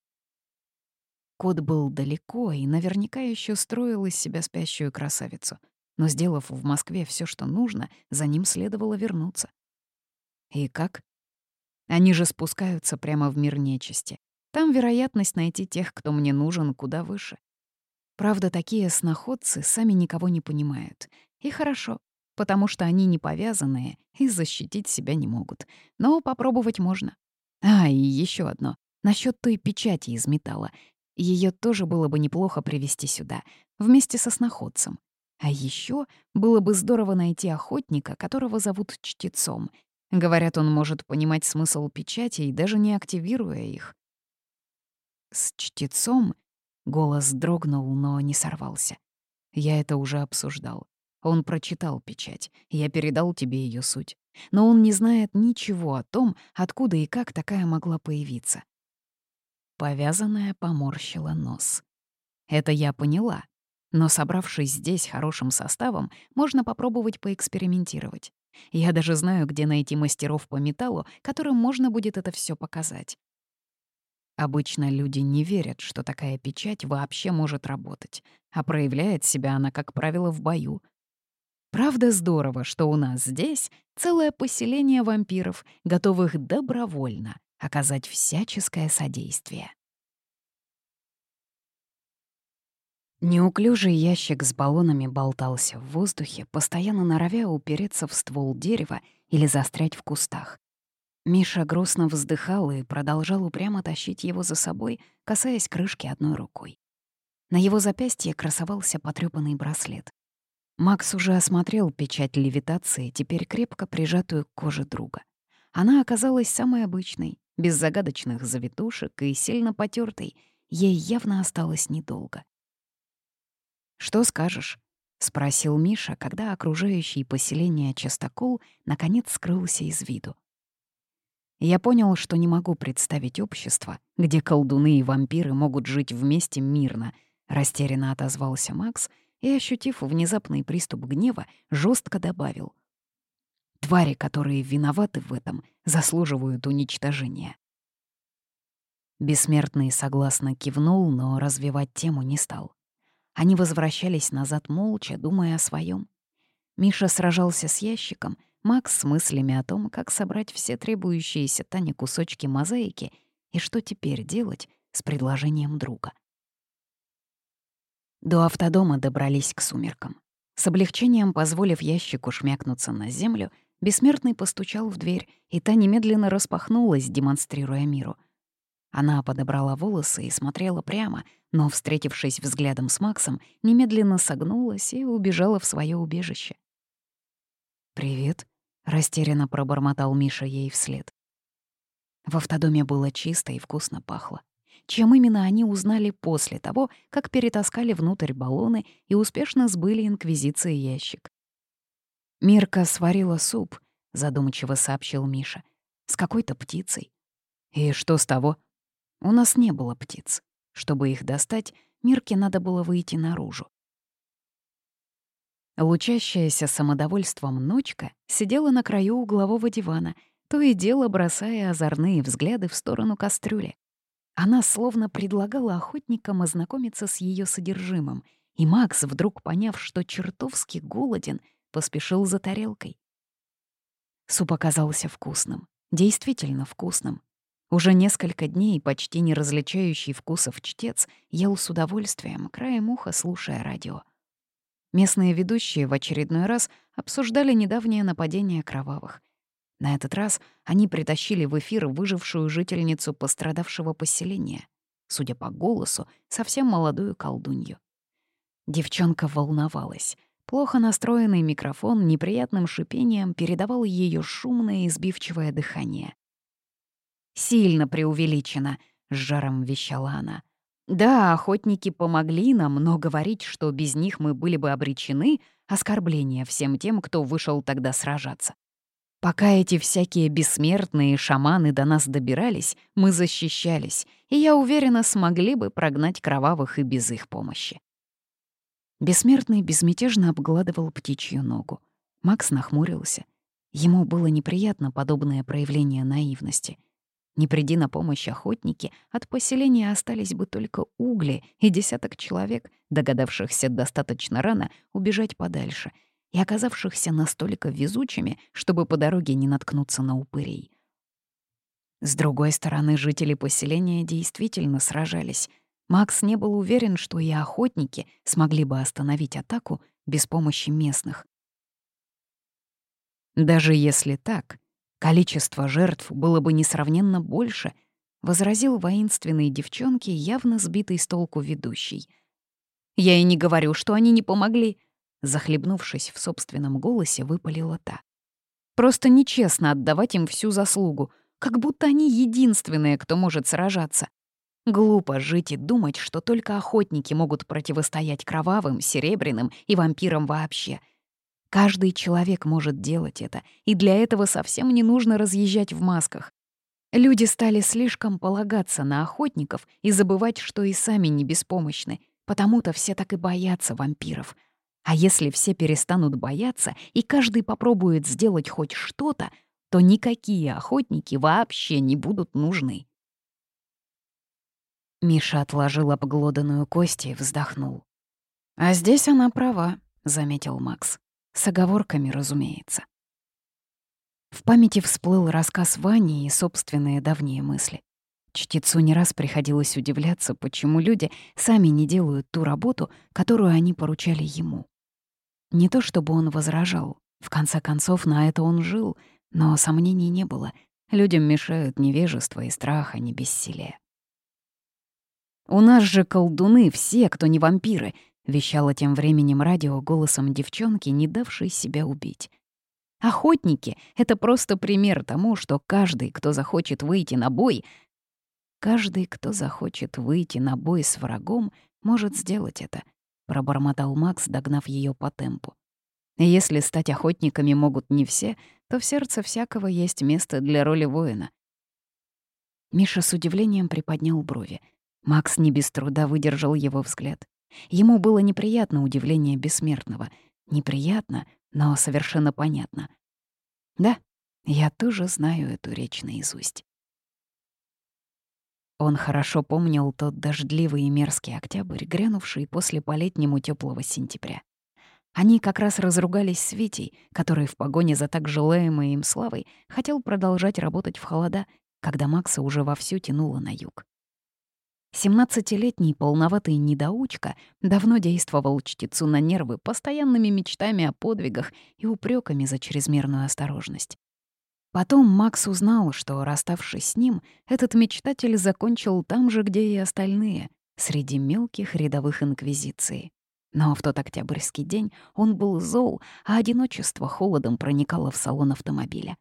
Кот был далеко и наверняка еще строил из себя спящую красавицу. Но, сделав в Москве все, что нужно, за ним следовало вернуться. И как? Они же спускаются прямо в мир нечисти. Там вероятность найти тех, кто мне нужен, куда выше. Правда, такие сноходцы сами никого не понимают. И хорошо, потому что они не повязанные и защитить себя не могут. Но попробовать можно. А, и еще одно. Насчет той печати из металла. Ее тоже было бы неплохо привести сюда, вместе со сноходцем. А еще было бы здорово найти охотника, которого зовут Чтецом. Говорят, он может понимать смысл печатей, даже не активируя их. С Чтецом голос дрогнул, но не сорвался. Я это уже обсуждал. Он прочитал печать, я передал тебе ее суть. Но он не знает ничего о том, откуда и как такая могла появиться. Повязанная поморщила нос. Это я поняла. Но собравшись здесь хорошим составом, можно попробовать поэкспериментировать. Я даже знаю, где найти мастеров по металлу, которым можно будет это все показать. Обычно люди не верят, что такая печать вообще может работать, а проявляет себя она, как правило, в бою. Правда, здорово, что у нас здесь целое поселение вампиров, готовых добровольно оказать всяческое содействие. Неуклюжий ящик с баллонами болтался в воздухе, постоянно норовя упереться в ствол дерева или застрять в кустах. Миша грустно вздыхал и продолжал упрямо тащить его за собой, касаясь крышки одной рукой. На его запястье красовался потрёпанный браслет. Макс уже осмотрел печать левитации, теперь крепко прижатую к коже друга. Она оказалась самой обычной, без загадочных завитушек и сильно потертой. Ей явно осталось недолго. «Что скажешь?» — спросил Миша, когда окружающий поселение частокол наконец скрылся из виду. Я понял, что не могу представить общество, где колдуны и вампиры могут жить вместе мирно, растерянно отозвался Макс и, ощутив внезапный приступ гнева, жестко добавил. Твари, которые виноваты в этом, заслуживают уничтожения. Бессмертный согласно кивнул, но развивать тему не стал. Они возвращались назад молча, думая о своем. Миша сражался с ящиком, Макс с мыслями о том, как собрать все требующиеся Тане кусочки мозаики и что теперь делать с предложением друга. До автодома добрались к сумеркам. С облегчением позволив ящику шмякнуться на землю, Бессмертный постучал в дверь, и та немедленно распахнулась, демонстрируя миру. Она подобрала волосы и смотрела прямо, но, встретившись взглядом с Максом, немедленно согнулась и убежала в свое убежище. «Привет», — растерянно пробормотал Миша ей вслед. В автодоме было чисто и вкусно пахло. Чем именно они узнали после того, как перетаскали внутрь баллоны и успешно сбыли инквизиции ящик. «Мирка сварила суп», — задумчиво сообщил Миша. «С какой-то птицей». «И что с того?» «У нас не было птиц. Чтобы их достать, Мирке надо было выйти наружу». Лучащаяся самодовольством ночка сидела на краю углового дивана, то и дело бросая озорные взгляды в сторону кастрюли. Она словно предлагала охотникам ознакомиться с ее содержимым, и Макс, вдруг поняв, что чертовски голоден, поспешил за тарелкой. Суп оказался вкусным, действительно вкусным. Уже несколько дней почти не различающий вкусов чтец ел с удовольствием, краем уха слушая радио. Местные ведущие в очередной раз обсуждали недавнее нападение кровавых. На этот раз они притащили в эфир выжившую жительницу пострадавшего поселения, судя по голосу, совсем молодую колдунью. Девчонка волновалась. Плохо настроенный микрофон неприятным шипением передавал ее шумное и сбивчивое дыхание. «Сильно преувеличено», — с жаром вещала она. Да, охотники помогли нам, но говорить, что без них мы были бы обречены — оскорбление всем тем, кто вышел тогда сражаться. Пока эти всякие бессмертные шаманы до нас добирались, мы защищались, и я уверена, смогли бы прогнать кровавых и без их помощи. Бессмертный безмятежно обгладывал птичью ногу. Макс нахмурился. Ему было неприятно подобное проявление наивности — не приди на помощь охотники, от поселения остались бы только угли и десяток человек, догадавшихся достаточно рано убежать подальше и оказавшихся настолько везучими, чтобы по дороге не наткнуться на упырей. С другой стороны, жители поселения действительно сражались. Макс не был уверен, что и охотники смогли бы остановить атаку без помощи местных. Даже если так, Количество жертв было бы несравненно больше, возразил воинственной девчонке, явно сбитый с толку ведущий. «Я и не говорю, что они не помогли», захлебнувшись в собственном голосе, выпалила та. «Просто нечестно отдавать им всю заслугу, как будто они единственные, кто может сражаться. Глупо жить и думать, что только охотники могут противостоять кровавым, серебряным и вампирам вообще — Каждый человек может делать это, и для этого совсем не нужно разъезжать в масках. Люди стали слишком полагаться на охотников и забывать, что и сами не беспомощны, потому-то все так и боятся вампиров. А если все перестанут бояться, и каждый попробует сделать хоть что-то, то никакие охотники вообще не будут нужны. Миша отложил обглоданную кость и вздохнул. «А здесь она права», — заметил Макс. С оговорками, разумеется. В памяти всплыл рассказ Вани и собственные давние мысли. Чтецу не раз приходилось удивляться, почему люди сами не делают ту работу, которую они поручали ему. Не то чтобы он возражал, в конце концов на это он жил, но сомнений не было. Людям мешают невежество и страх, а не бессилие. «У нас же колдуны все, кто не вампиры», — вещало тем временем радио голосом девчонки, не давшей себя убить. «Охотники — это просто пример тому, что каждый, кто захочет выйти на бой, каждый, кто захочет выйти на бой с врагом, может сделать это», — пробормотал Макс, догнав ее по темпу. «Если стать охотниками могут не все, то в сердце всякого есть место для роли воина». Миша с удивлением приподнял брови. Макс не без труда выдержал его взгляд. Ему было неприятно удивление бессмертного. Неприятно, но совершенно понятно. Да, я тоже знаю эту речь наизусть. Он хорошо помнил тот дождливый и мерзкий октябрь, грянувший после по-летнему теплого сентября. Они как раз разругались с Витей, который в погоне за так желаемой им славой хотел продолжать работать в холода, когда Макса уже вовсю тянуло на юг. Семнадцатилетний полноватый недоучка давно действовал чтецу на нервы постоянными мечтами о подвигах и упреками за чрезмерную осторожность. Потом Макс узнал, что, расставшись с ним, этот мечтатель закончил там же, где и остальные, среди мелких рядовых инквизиций. Но в тот октябрьский день он был зол, а одиночество холодом проникало в салон автомобиля.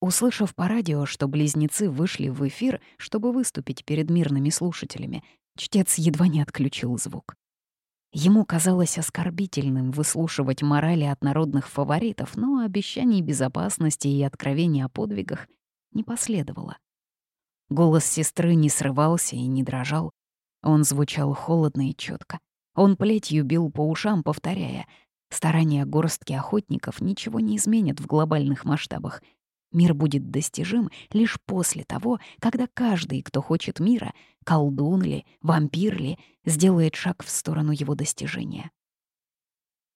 Услышав по радио, что близнецы вышли в эфир, чтобы выступить перед мирными слушателями, чтец едва не отключил звук. Ему казалось оскорбительным выслушивать морали от народных фаворитов, но обещаний безопасности и откровений о подвигах не последовало. Голос сестры не срывался и не дрожал. Он звучал холодно и четко. Он плетью бил по ушам, повторяя, «Старания горстки охотников ничего не изменят в глобальных масштабах — Мир будет достижим лишь после того, когда каждый, кто хочет мира, колдун ли, вампир ли, сделает шаг в сторону его достижения.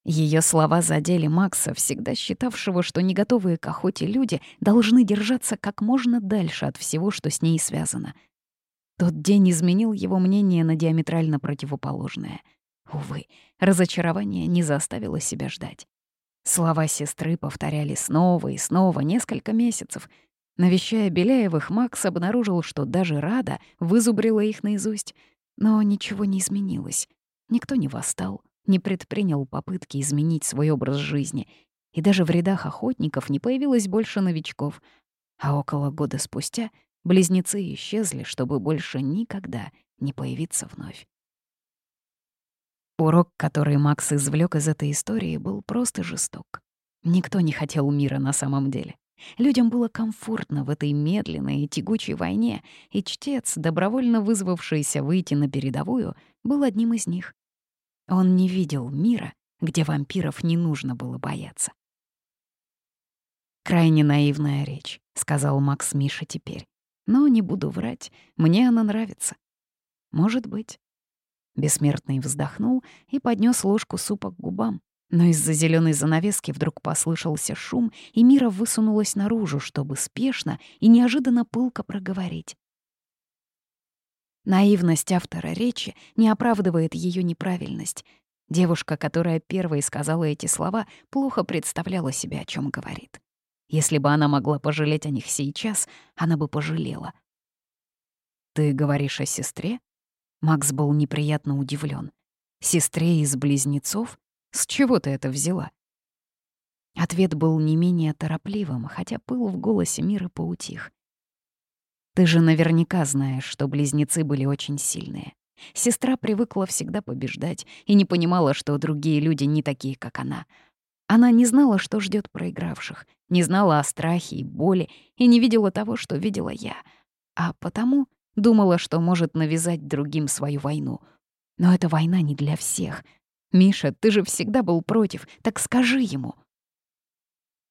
Ее слова задели Макса, всегда считавшего, что не готовые к охоте люди должны держаться как можно дальше от всего, что с ней связано. Тот день изменил его мнение на диаметрально противоположное. Увы, разочарование не заставило себя ждать. Слова сестры повторяли снова и снова несколько месяцев. Навещая Беляевых, Макс обнаружил, что даже Рада вызубрила их наизусть. Но ничего не изменилось. Никто не восстал, не предпринял попытки изменить свой образ жизни. И даже в рядах охотников не появилось больше новичков. А около года спустя близнецы исчезли, чтобы больше никогда не появиться вновь. Урок, который Макс извлек из этой истории, был просто жесток. Никто не хотел мира на самом деле. Людям было комфортно в этой медленной и тягучей войне, и чтец, добровольно вызвавшийся выйти на передовую, был одним из них. Он не видел мира, где вампиров не нужно было бояться. «Крайне наивная речь», — сказал Макс Миша теперь. «Но не буду врать, мне она нравится». «Может быть». Бессмертный вздохнул и поднес ложку супа к губам. Но из-за зеленой занавески вдруг послышался шум, и Мира высунулась наружу, чтобы спешно и неожиданно пылко проговорить. Наивность автора речи не оправдывает ее неправильность. Девушка, которая первой сказала эти слова, плохо представляла себе, о чем говорит. Если бы она могла пожалеть о них сейчас, она бы пожалела. «Ты говоришь о сестре?» Макс был неприятно удивлен. «Сестре из близнецов? С чего ты это взяла?» Ответ был не менее торопливым, хотя пыл в голосе Мира поутих. «Ты же наверняка знаешь, что близнецы были очень сильные. Сестра привыкла всегда побеждать и не понимала, что другие люди не такие, как она. Она не знала, что ждет проигравших, не знала о страхе и боли и не видела того, что видела я. А потому Думала, что может навязать другим свою войну. Но эта война не для всех. Миша, ты же всегда был против, так скажи ему.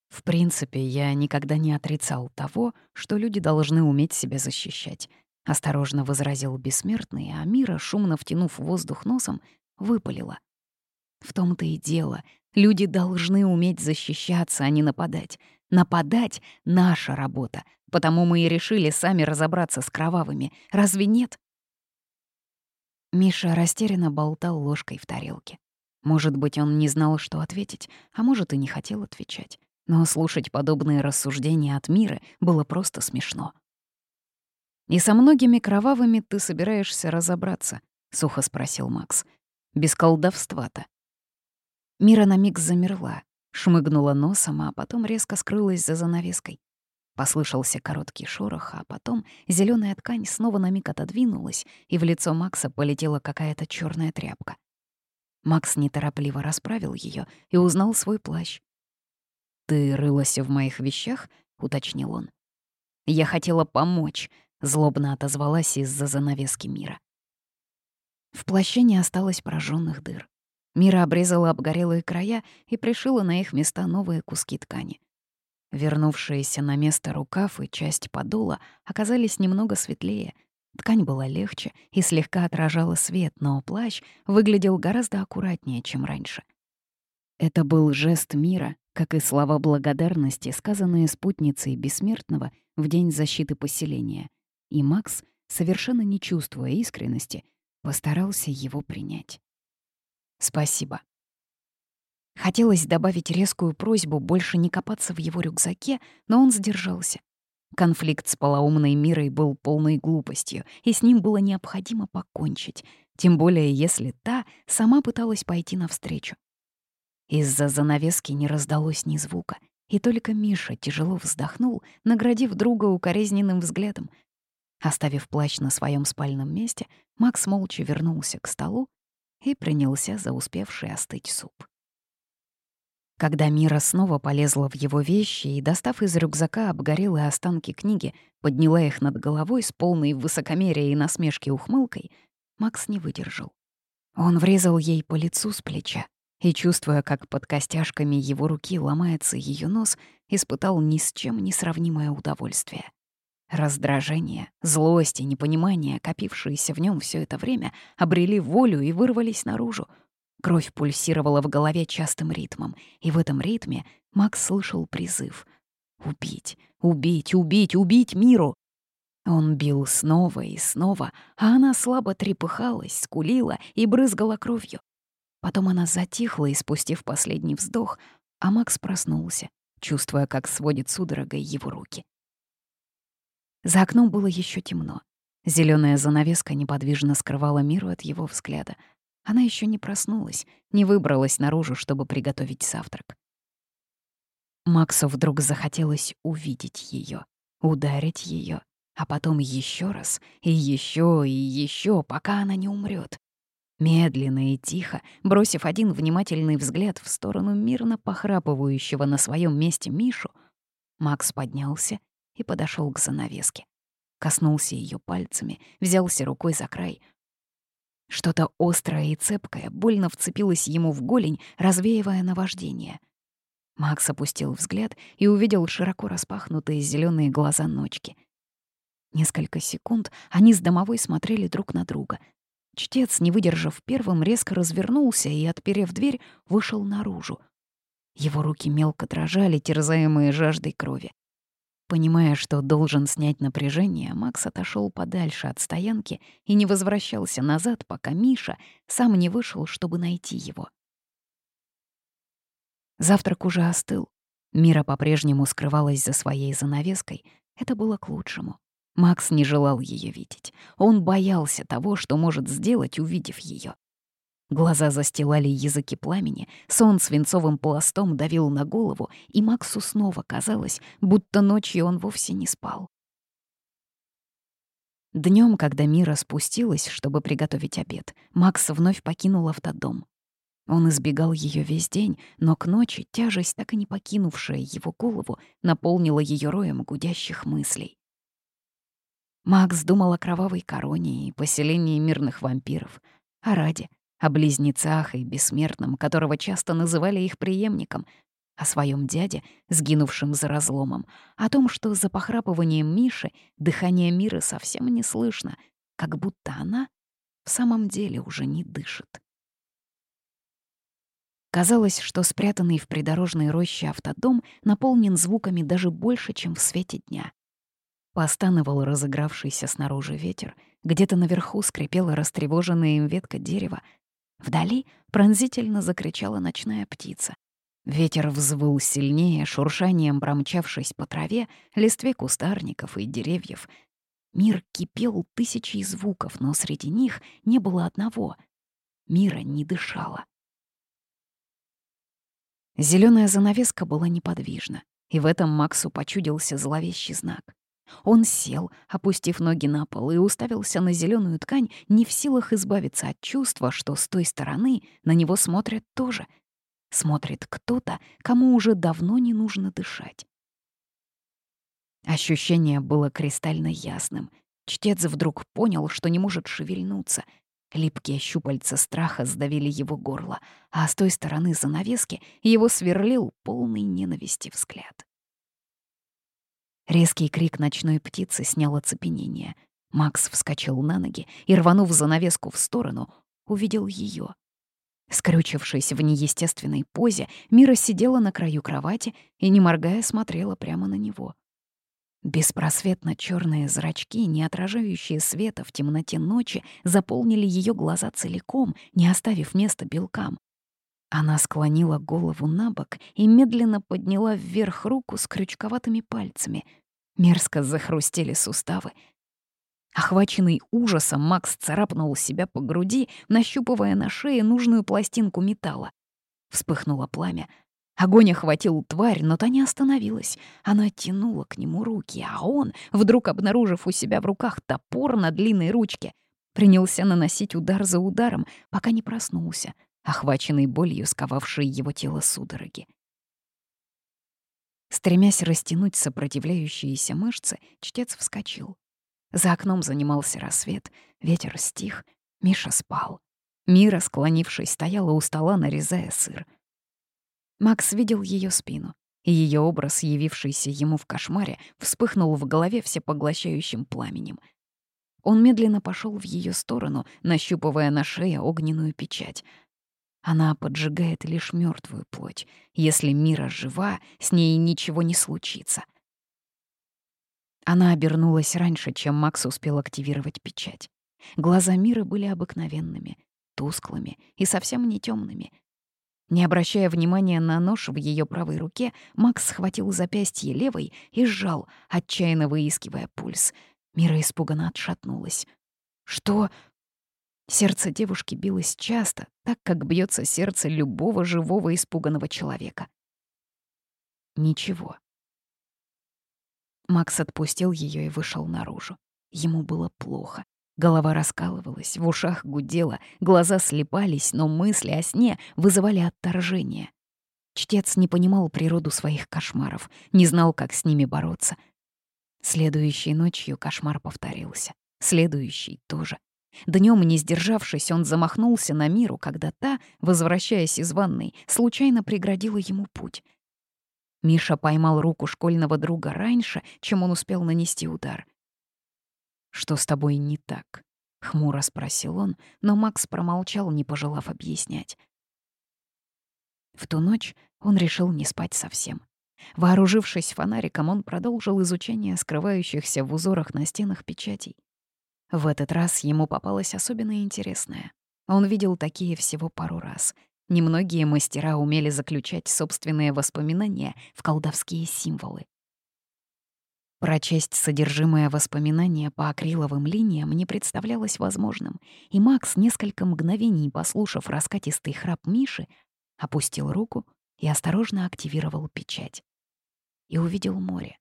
В принципе, я никогда не отрицал того, что люди должны уметь себя защищать. Осторожно возразил бессмертный, а Мира, шумно втянув воздух носом, выпалила. В том-то и дело, люди должны уметь защищаться, а не нападать. Нападать — наша работа, потому мы и решили сами разобраться с кровавыми. Разве нет? Миша растерянно болтал ложкой в тарелке. Может быть, он не знал, что ответить, а может, и не хотел отвечать. Но слушать подобные рассуждения от мира было просто смешно. «И со многими кровавыми ты собираешься разобраться?» — сухо спросил Макс. «Без колдовства-то». Мира на миг замерла, Шмыгнула носом, а потом резко скрылась за занавеской. Послышался короткий шорох, а потом зеленая ткань снова на миг отодвинулась, и в лицо Макса полетела какая-то черная тряпка. Макс неторопливо расправил ее и узнал свой плащ. «Ты рылась в моих вещах?» — уточнил он. «Я хотела помочь», — злобно отозвалась из-за занавески мира. В плаще не осталось прожженных дыр. Мира обрезала обгорелые края и пришила на их места новые куски ткани. Вернувшиеся на место рукав и часть подола оказались немного светлее. Ткань была легче и слегка отражала свет, но плащ выглядел гораздо аккуратнее, чем раньше. Это был жест мира, как и слова благодарности, сказанные спутницей Бессмертного в день защиты поселения. И Макс, совершенно не чувствуя искренности, постарался его принять. Спасибо. Хотелось добавить резкую просьбу больше не копаться в его рюкзаке, но он сдержался. Конфликт с полоумной мирой был полной глупостью, и с ним было необходимо покончить, тем более если та сама пыталась пойти навстречу. Из-за занавески не раздалось ни звука, и только Миша тяжело вздохнул, наградив друга укоризненным взглядом. Оставив плащ на своем спальном месте, Макс молча вернулся к столу и принялся за успевший остыть суп. Когда Мира снова полезла в его вещи и, достав из рюкзака обгорелые останки книги, подняла их над головой с полной высокомерия и насмешки ухмылкой, Макс не выдержал. Он врезал ей по лицу с плеча и, чувствуя, как под костяшками его руки ломается ее нос, испытал ни с чем не сравнимое удовольствие. Раздражение, злость и непонимание, копившиеся в нем все это время, обрели волю и вырвались наружу. Кровь пульсировала в голове частым ритмом, и в этом ритме Макс слышал призыв «Убить, убить, убить, убить миру!» Он бил снова и снова, а она слабо трепыхалась, скулила и брызгала кровью. Потом она затихла, испустив последний вздох, а Макс проснулся, чувствуя, как сводит судорогой его руки. За окном было еще темно. Зеленая занавеска неподвижно скрывала миру от его взгляда. Она еще не проснулась, не выбралась наружу, чтобы приготовить завтрак. Максу вдруг захотелось увидеть ее, ударить ее, а потом еще раз, и еще, и еще, пока она не умрет. Медленно и тихо, бросив один внимательный взгляд в сторону мирно похрапывающего на своем месте Мишу, Макс поднялся и подошел к занавеске. Коснулся ее пальцами, взялся рукой за край. Что-то острое и цепкое больно вцепилось ему в голень, развеивая наваждение. Макс опустил взгляд и увидел широко распахнутые зеленые глаза ночки. Несколько секунд они с домовой смотрели друг на друга — Чтец, не выдержав первым, резко развернулся и, отперев дверь, вышел наружу. Его руки мелко дрожали, терзаемые жаждой крови. Понимая, что должен снять напряжение, Макс отошел подальше от стоянки и не возвращался назад, пока Миша сам не вышел, чтобы найти его. Завтрак уже остыл. Мира по-прежнему скрывалась за своей занавеской. Это было к лучшему. Макс не желал ее видеть. Он боялся того, что может сделать, увидев ее. Глаза застилали языки пламени, сон свинцовым пластом давил на голову, и Максу снова казалось, будто ночью он вовсе не спал. Днем, когда Мира спустилась, чтобы приготовить обед, Макс вновь покинул автодом. Он избегал ее весь день, но к ночи тяжесть, так и не покинувшая его голову, наполнила ее роем гудящих мыслей. Макс думал о кровавой короне и поселении мирных вампиров, о Раде, о близнецах и бессмертном, которого часто называли их преемником, о своем дяде, сгинувшем за разломом, о том, что за похрапыванием Миши дыхание мира совсем не слышно, как будто она в самом деле уже не дышит. Казалось, что спрятанный в придорожной роще автодом наполнен звуками даже больше, чем в свете дня. Постановал разыгравшийся снаружи ветер, где-то наверху скрипела растревоженная им ветка дерева. Вдали пронзительно закричала ночная птица. Ветер взвыл сильнее, шуршанием промчавшись по траве, листве кустарников и деревьев. Мир кипел тысячей звуков, но среди них не было одного. Мира не дышала. Зеленая занавеска была неподвижна, и в этом Максу почудился зловещий знак. Он сел, опустив ноги на пол, и уставился на зеленую ткань, не в силах избавиться от чувства, что с той стороны на него смотрят тоже. Смотрит кто-то, кому уже давно не нужно дышать. Ощущение было кристально ясным. Чтец вдруг понял, что не может шевельнуться. Липкие щупальца страха сдавили его горло, а с той стороны занавески его сверлил полный ненависти взгляд. Резкий крик ночной птицы снял оцепенение. Макс вскочил на ноги и, рванув занавеску в сторону, увидел ее. Скрючившись в неестественной позе, Мира сидела на краю кровати и, не моргая, смотрела прямо на него. Беспросветно черные зрачки, не отражающие света в темноте ночи, заполнили ее глаза целиком, не оставив места белкам. Она склонила голову на бок и медленно подняла вверх руку с крючковатыми пальцами — Мерзко захрустели суставы. Охваченный ужасом, Макс царапнул себя по груди, нащупывая на шее нужную пластинку металла. Вспыхнуло пламя. Огонь охватил тварь, но та не остановилась. Она тянула к нему руки, а он, вдруг обнаружив у себя в руках топор на длинной ручке, принялся наносить удар за ударом, пока не проснулся, охваченный болью, сковавшей его тело судороги. Стремясь растянуть сопротивляющиеся мышцы, чтец вскочил. За окном занимался рассвет, ветер стих, Миша спал. Мира, склонившись, стояла у стола, нарезая сыр. Макс видел ее спину, и ее образ, явившийся ему в кошмаре, вспыхнул в голове всепоглощающим пламенем. Он медленно пошел в ее сторону, нащупывая на шее огненную печать — она поджигает лишь мертвую плоть. Если Мира жива, с ней ничего не случится. Она обернулась раньше, чем Макс успел активировать печать. Глаза Миры были обыкновенными. тусклыми и совсем не темными. Не обращая внимания на нож в ее правой руке, Макс схватил запястье левой и сжал, отчаянно выискивая пульс. Мира испуганно отшатнулась. «Что?» Сердце девушки билось часто, так как бьется сердце любого живого испуганного человека. Ничего. Макс отпустил ее и вышел наружу. Ему было плохо. Голова раскалывалась, в ушах гудела, глаза слепались, но мысли о сне вызывали отторжение. Чтец не понимал природу своих кошмаров, не знал, как с ними бороться. Следующей ночью кошмар повторился. Следующий тоже. Днем, не сдержавшись, он замахнулся на миру, когда та, возвращаясь из ванной, случайно преградила ему путь. Миша поймал руку школьного друга раньше, чем он успел нанести удар. «Что с тобой не так?» — хмуро спросил он, но Макс промолчал, не пожелав объяснять. В ту ночь он решил не спать совсем. Вооружившись фонариком, он продолжил изучение скрывающихся в узорах на стенах печатей. В этот раз ему попалось особенно интересное. Он видел такие всего пару раз. Немногие мастера умели заключать собственные воспоминания в колдовские символы. Прочесть содержимое воспоминания по акриловым линиям не представлялось возможным, и Макс, несколько мгновений послушав раскатистый храп Миши, опустил руку и осторожно активировал печать. И увидел море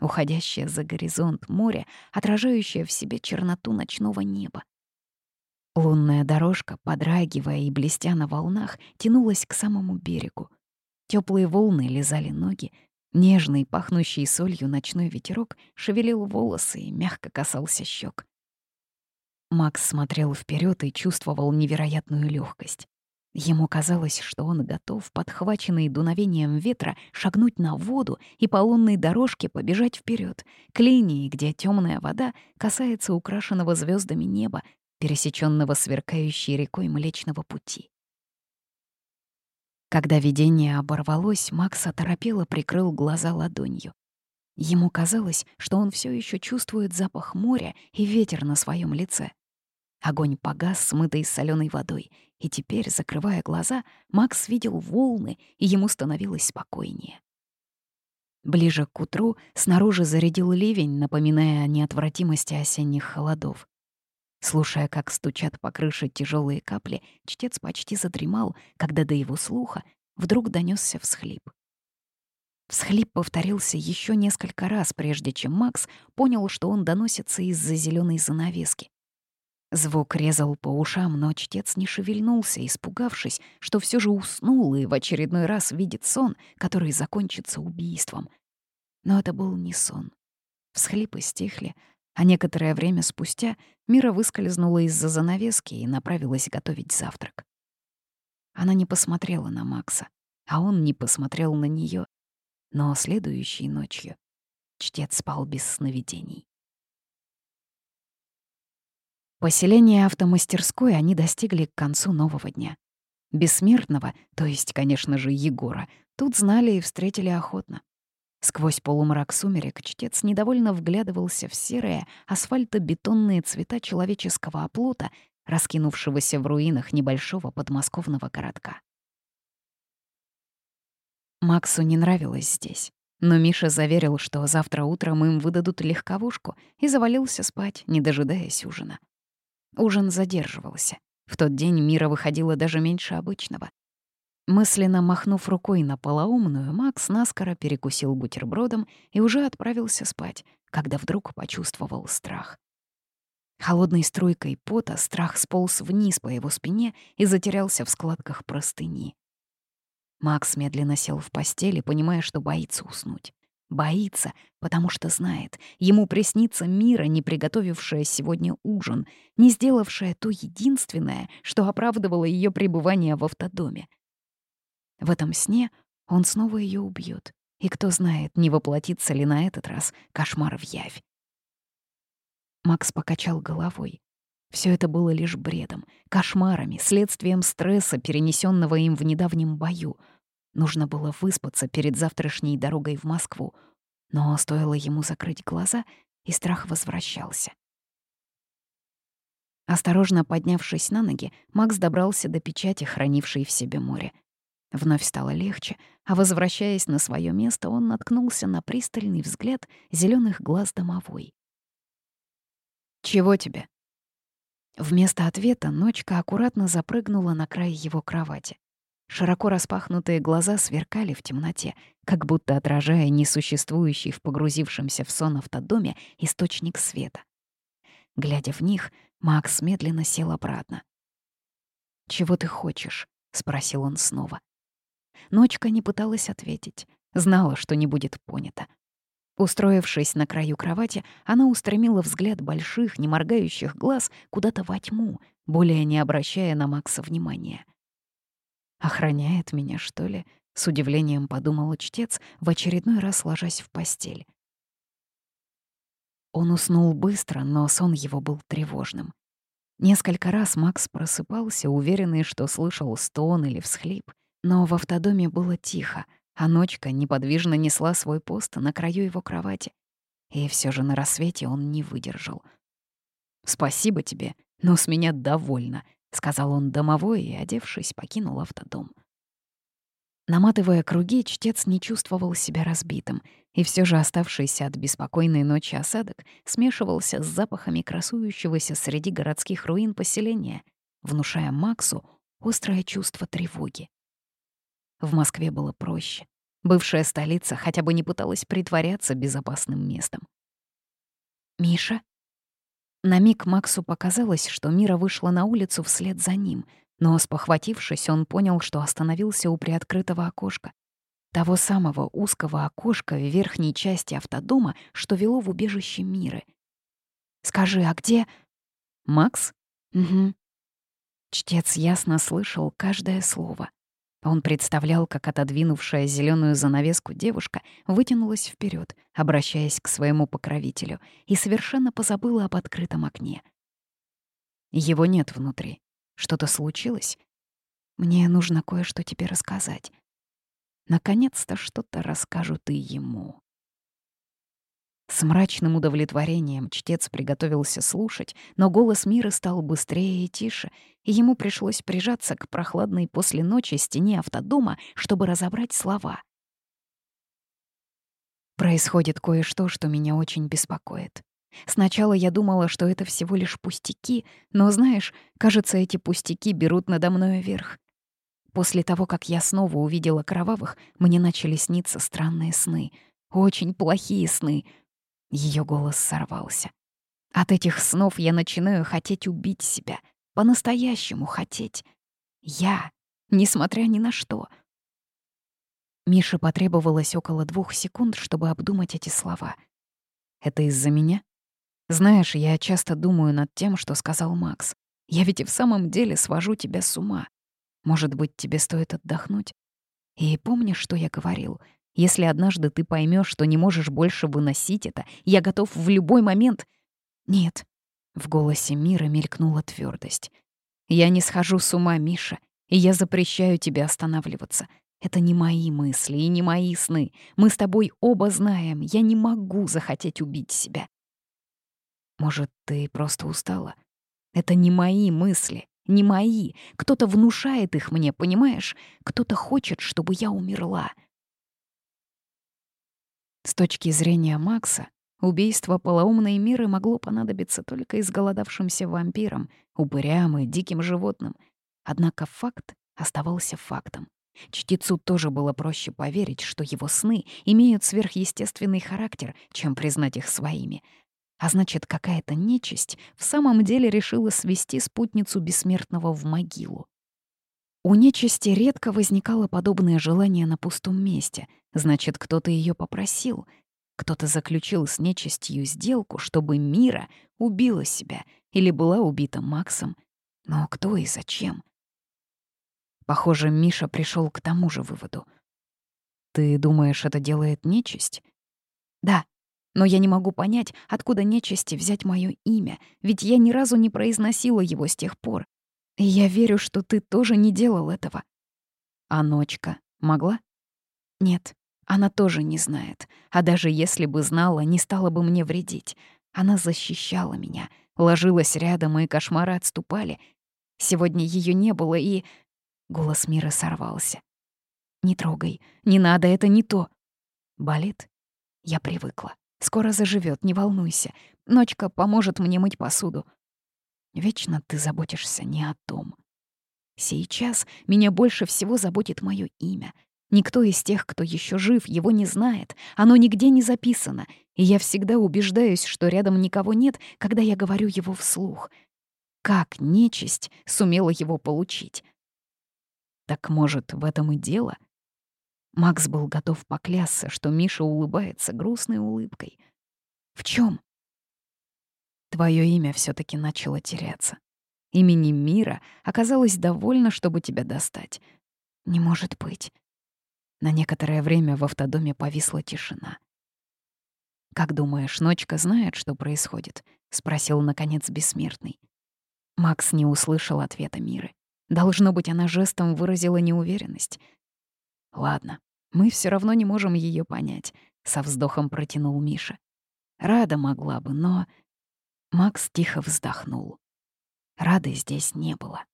уходящее за горизонт море, отражающее в себе черноту ночного неба. Лунная дорожка, подрагивая и блестя на волнах, тянулась к самому берегу. Теплые волны лизали ноги, нежный, пахнущий солью ночной ветерок шевелил волосы и мягко касался щек. Макс смотрел вперед и чувствовал невероятную легкость. Ему казалось, что он готов, подхваченный дуновением ветра, шагнуть на воду и по лунной дорожке побежать вперед, к линии, где темная вода касается украшенного звездами неба, пересеченного сверкающей рекой Млечного Пути. Когда видение оборвалось, Макс оторопело прикрыл глаза ладонью. Ему казалось, что он все еще чувствует запах моря и ветер на своем лице. Огонь погас, смытый соленой водой, и теперь, закрывая глаза, Макс видел волны, и ему становилось спокойнее. Ближе к утру снаружи зарядил ливень, напоминая о неотвратимости осенних холодов. Слушая, как стучат по крыше тяжелые капли, чтец почти задремал, когда до его слуха вдруг донесся всхлип. Всхлип повторился еще несколько раз, прежде чем Макс понял, что он доносится из-за зеленой занавески. Звук резал по ушам, но чтец не шевельнулся, испугавшись, что все же уснул и в очередной раз видит сон, который закончится убийством. Но это был не сон. Всхлипы стихли, а некоторое время спустя Мира выскользнула из-за занавески и направилась готовить завтрак. Она не посмотрела на Макса, а он не посмотрел на нее. Но следующей ночью чтец спал без сновидений. Поселение автомастерской они достигли к концу нового дня. Бессмертного, то есть, конечно же, Егора, тут знали и встретили охотно. Сквозь полумрак сумерек чтец недовольно вглядывался в серые асфальтобетонные цвета человеческого оплота, раскинувшегося в руинах небольшого подмосковного городка. Максу не нравилось здесь. Но Миша заверил, что завтра утром им выдадут легковушку, и завалился спать, не дожидаясь ужина. Ужин задерживался. В тот день Мира выходила даже меньше обычного. Мысленно махнув рукой на полоумную, Макс наскоро перекусил бутербродом и уже отправился спать, когда вдруг почувствовал страх. Холодной струйкой пота страх сполз вниз по его спине и затерялся в складках простыни. Макс медленно сел в постели, понимая, что боится уснуть. Боится, потому что знает, ему приснится мира, не приготовившая сегодня ужин, не сделавшая то единственное, что оправдывало ее пребывание в автодоме. В этом сне он снова ее убьет, и кто знает, не воплотится ли на этот раз кошмар в явь. Макс покачал головой. Все это было лишь бредом, кошмарами, следствием стресса, перенесенного им в недавнем бою — Нужно было выспаться перед завтрашней дорогой в Москву. Но стоило ему закрыть глаза, и страх возвращался. Осторожно поднявшись на ноги, Макс добрался до печати, хранившей в себе море. Вновь стало легче, а возвращаясь на свое место, он наткнулся на пристальный взгляд зеленых глаз домовой. «Чего тебе?» Вместо ответа ночка аккуратно запрыгнула на край его кровати. Широко распахнутые глаза сверкали в темноте, как будто отражая несуществующий в погрузившемся в сон автодоме источник света. Глядя в них, Макс медленно сел обратно. «Чего ты хочешь?» — спросил он снова. Ночка не пыталась ответить, знала, что не будет понята. Устроившись на краю кровати, она устремила взгляд больших, не моргающих глаз куда-то во тьму, более не обращая на Макса внимания. «Охраняет меня, что ли?» — с удивлением подумал чтец, в очередной раз ложась в постель. Он уснул быстро, но сон его был тревожным. Несколько раз Макс просыпался, уверенный, что слышал стон или всхлип, но в автодоме было тихо, а ночка неподвижно несла свой пост на краю его кровати. И все же на рассвете он не выдержал. «Спасибо тебе, но с меня довольно», — сказал он домовой и, одевшись, покинул автодом. Наматывая круги, чтец не чувствовал себя разбитым, и все же оставшийся от беспокойной ночи осадок смешивался с запахами красующегося среди городских руин поселения, внушая Максу острое чувство тревоги. В Москве было проще. Бывшая столица хотя бы не пыталась притворяться безопасным местом. «Миша?» На миг Максу показалось, что Мира вышла на улицу вслед за ним, но, спохватившись, он понял, что остановился у приоткрытого окошка. Того самого узкого окошка в верхней части автодома, что вело в убежище Миры. «Скажи, а где...» «Макс?» «Угу». Чтец ясно слышал каждое слово. Он представлял, как отодвинувшая зеленую занавеску девушка вытянулась вперед, обращаясь к своему покровителю, и совершенно позабыла об открытом окне. Его нет внутри. Что-то случилось? Мне нужно кое-что тебе рассказать. Наконец-то что-то расскажут и ему. С мрачным удовлетворением чтец приготовился слушать, но голос мира стал быстрее и тише, и ему пришлось прижаться к прохладной после ночи стене автодома, чтобы разобрать слова. Происходит кое-что, что меня очень беспокоит. Сначала я думала, что это всего лишь пустяки, но, знаешь, кажется, эти пустяки берут надо мною верх. После того, как я снова увидела кровавых, мне начали сниться странные сны. Очень плохие сны, ее голос сорвался. От этих снов я начинаю хотеть убить себя. По-настоящему хотеть. Я, несмотря ни на что. Мише потребовалось около двух секунд, чтобы обдумать эти слова. «Это из-за меня?» «Знаешь, я часто думаю над тем, что сказал Макс. Я ведь и в самом деле свожу тебя с ума. Может быть, тебе стоит отдохнуть? И помнишь, что я говорил? Если однажды ты поймешь, что не можешь больше выносить это, я готов в любой момент... Нет. В голосе Мира мелькнула твердость. Я не схожу с ума, Миша, и я запрещаю тебе останавливаться. Это не мои мысли и не мои сны. Мы с тобой оба знаем, я не могу захотеть убить себя. Может, ты просто устала? Это не мои мысли, не мои. Кто-то внушает их мне, понимаешь? Кто-то хочет, чтобы я умерла. С точки зрения Макса, убийство полоумной миры могло понадобиться только изголодавшимся вампирам, упырям и диким животным. Однако факт оставался фактом. Чтецу тоже было проще поверить, что его сны имеют сверхъестественный характер, чем признать их своими. А значит, какая-то нечисть в самом деле решила свести спутницу бессмертного в могилу. У нечисти редко возникало подобное желание на пустом месте. Значит, кто-то ее попросил. Кто-то заключил с нечистью сделку, чтобы Мира убила себя или была убита Максом. Но кто и зачем? Похоже, Миша пришел к тому же выводу. «Ты думаешь, это делает нечисть?» «Да», но я не могу понять, откуда нечисти взять мое имя, ведь я ни разу не произносила его с тех пор. И я верю, что ты тоже не делал этого. А ночка могла? Нет, она тоже не знает. А даже если бы знала, не стала бы мне вредить. Она защищала меня, ложилась рядом, и кошмары отступали. Сегодня ее не было, и... Голос Мира сорвался. «Не трогай, не надо, это не то». «Болит?» Я привыкла. Скоро заживет, не волнуйся. Ночка поможет мне мыть посуду. Вечно ты заботишься не о том. Сейчас меня больше всего заботит мое имя. Никто из тех, кто еще жив, его не знает. Оно нигде не записано. И я всегда убеждаюсь, что рядом никого нет, когда я говорю его вслух. Как нечисть сумела его получить? Так, может, в этом и дело? Макс был готов поклясться, что Миша улыбается грустной улыбкой. В чем? Твое имя все таки начало теряться. Имени Мира оказалось довольно, чтобы тебя достать. Не может быть. На некоторое время в автодоме повисла тишина. «Как думаешь, Ночка знает, что происходит?» — спросил, наконец, бессмертный. Макс не услышал ответа Миры. Должно быть, она жестом выразила неуверенность. «Ладно, мы все равно не можем ее понять», — со вздохом протянул Миша. «Рада могла бы, но...» Макс тихо вздохнул. Рады здесь не было.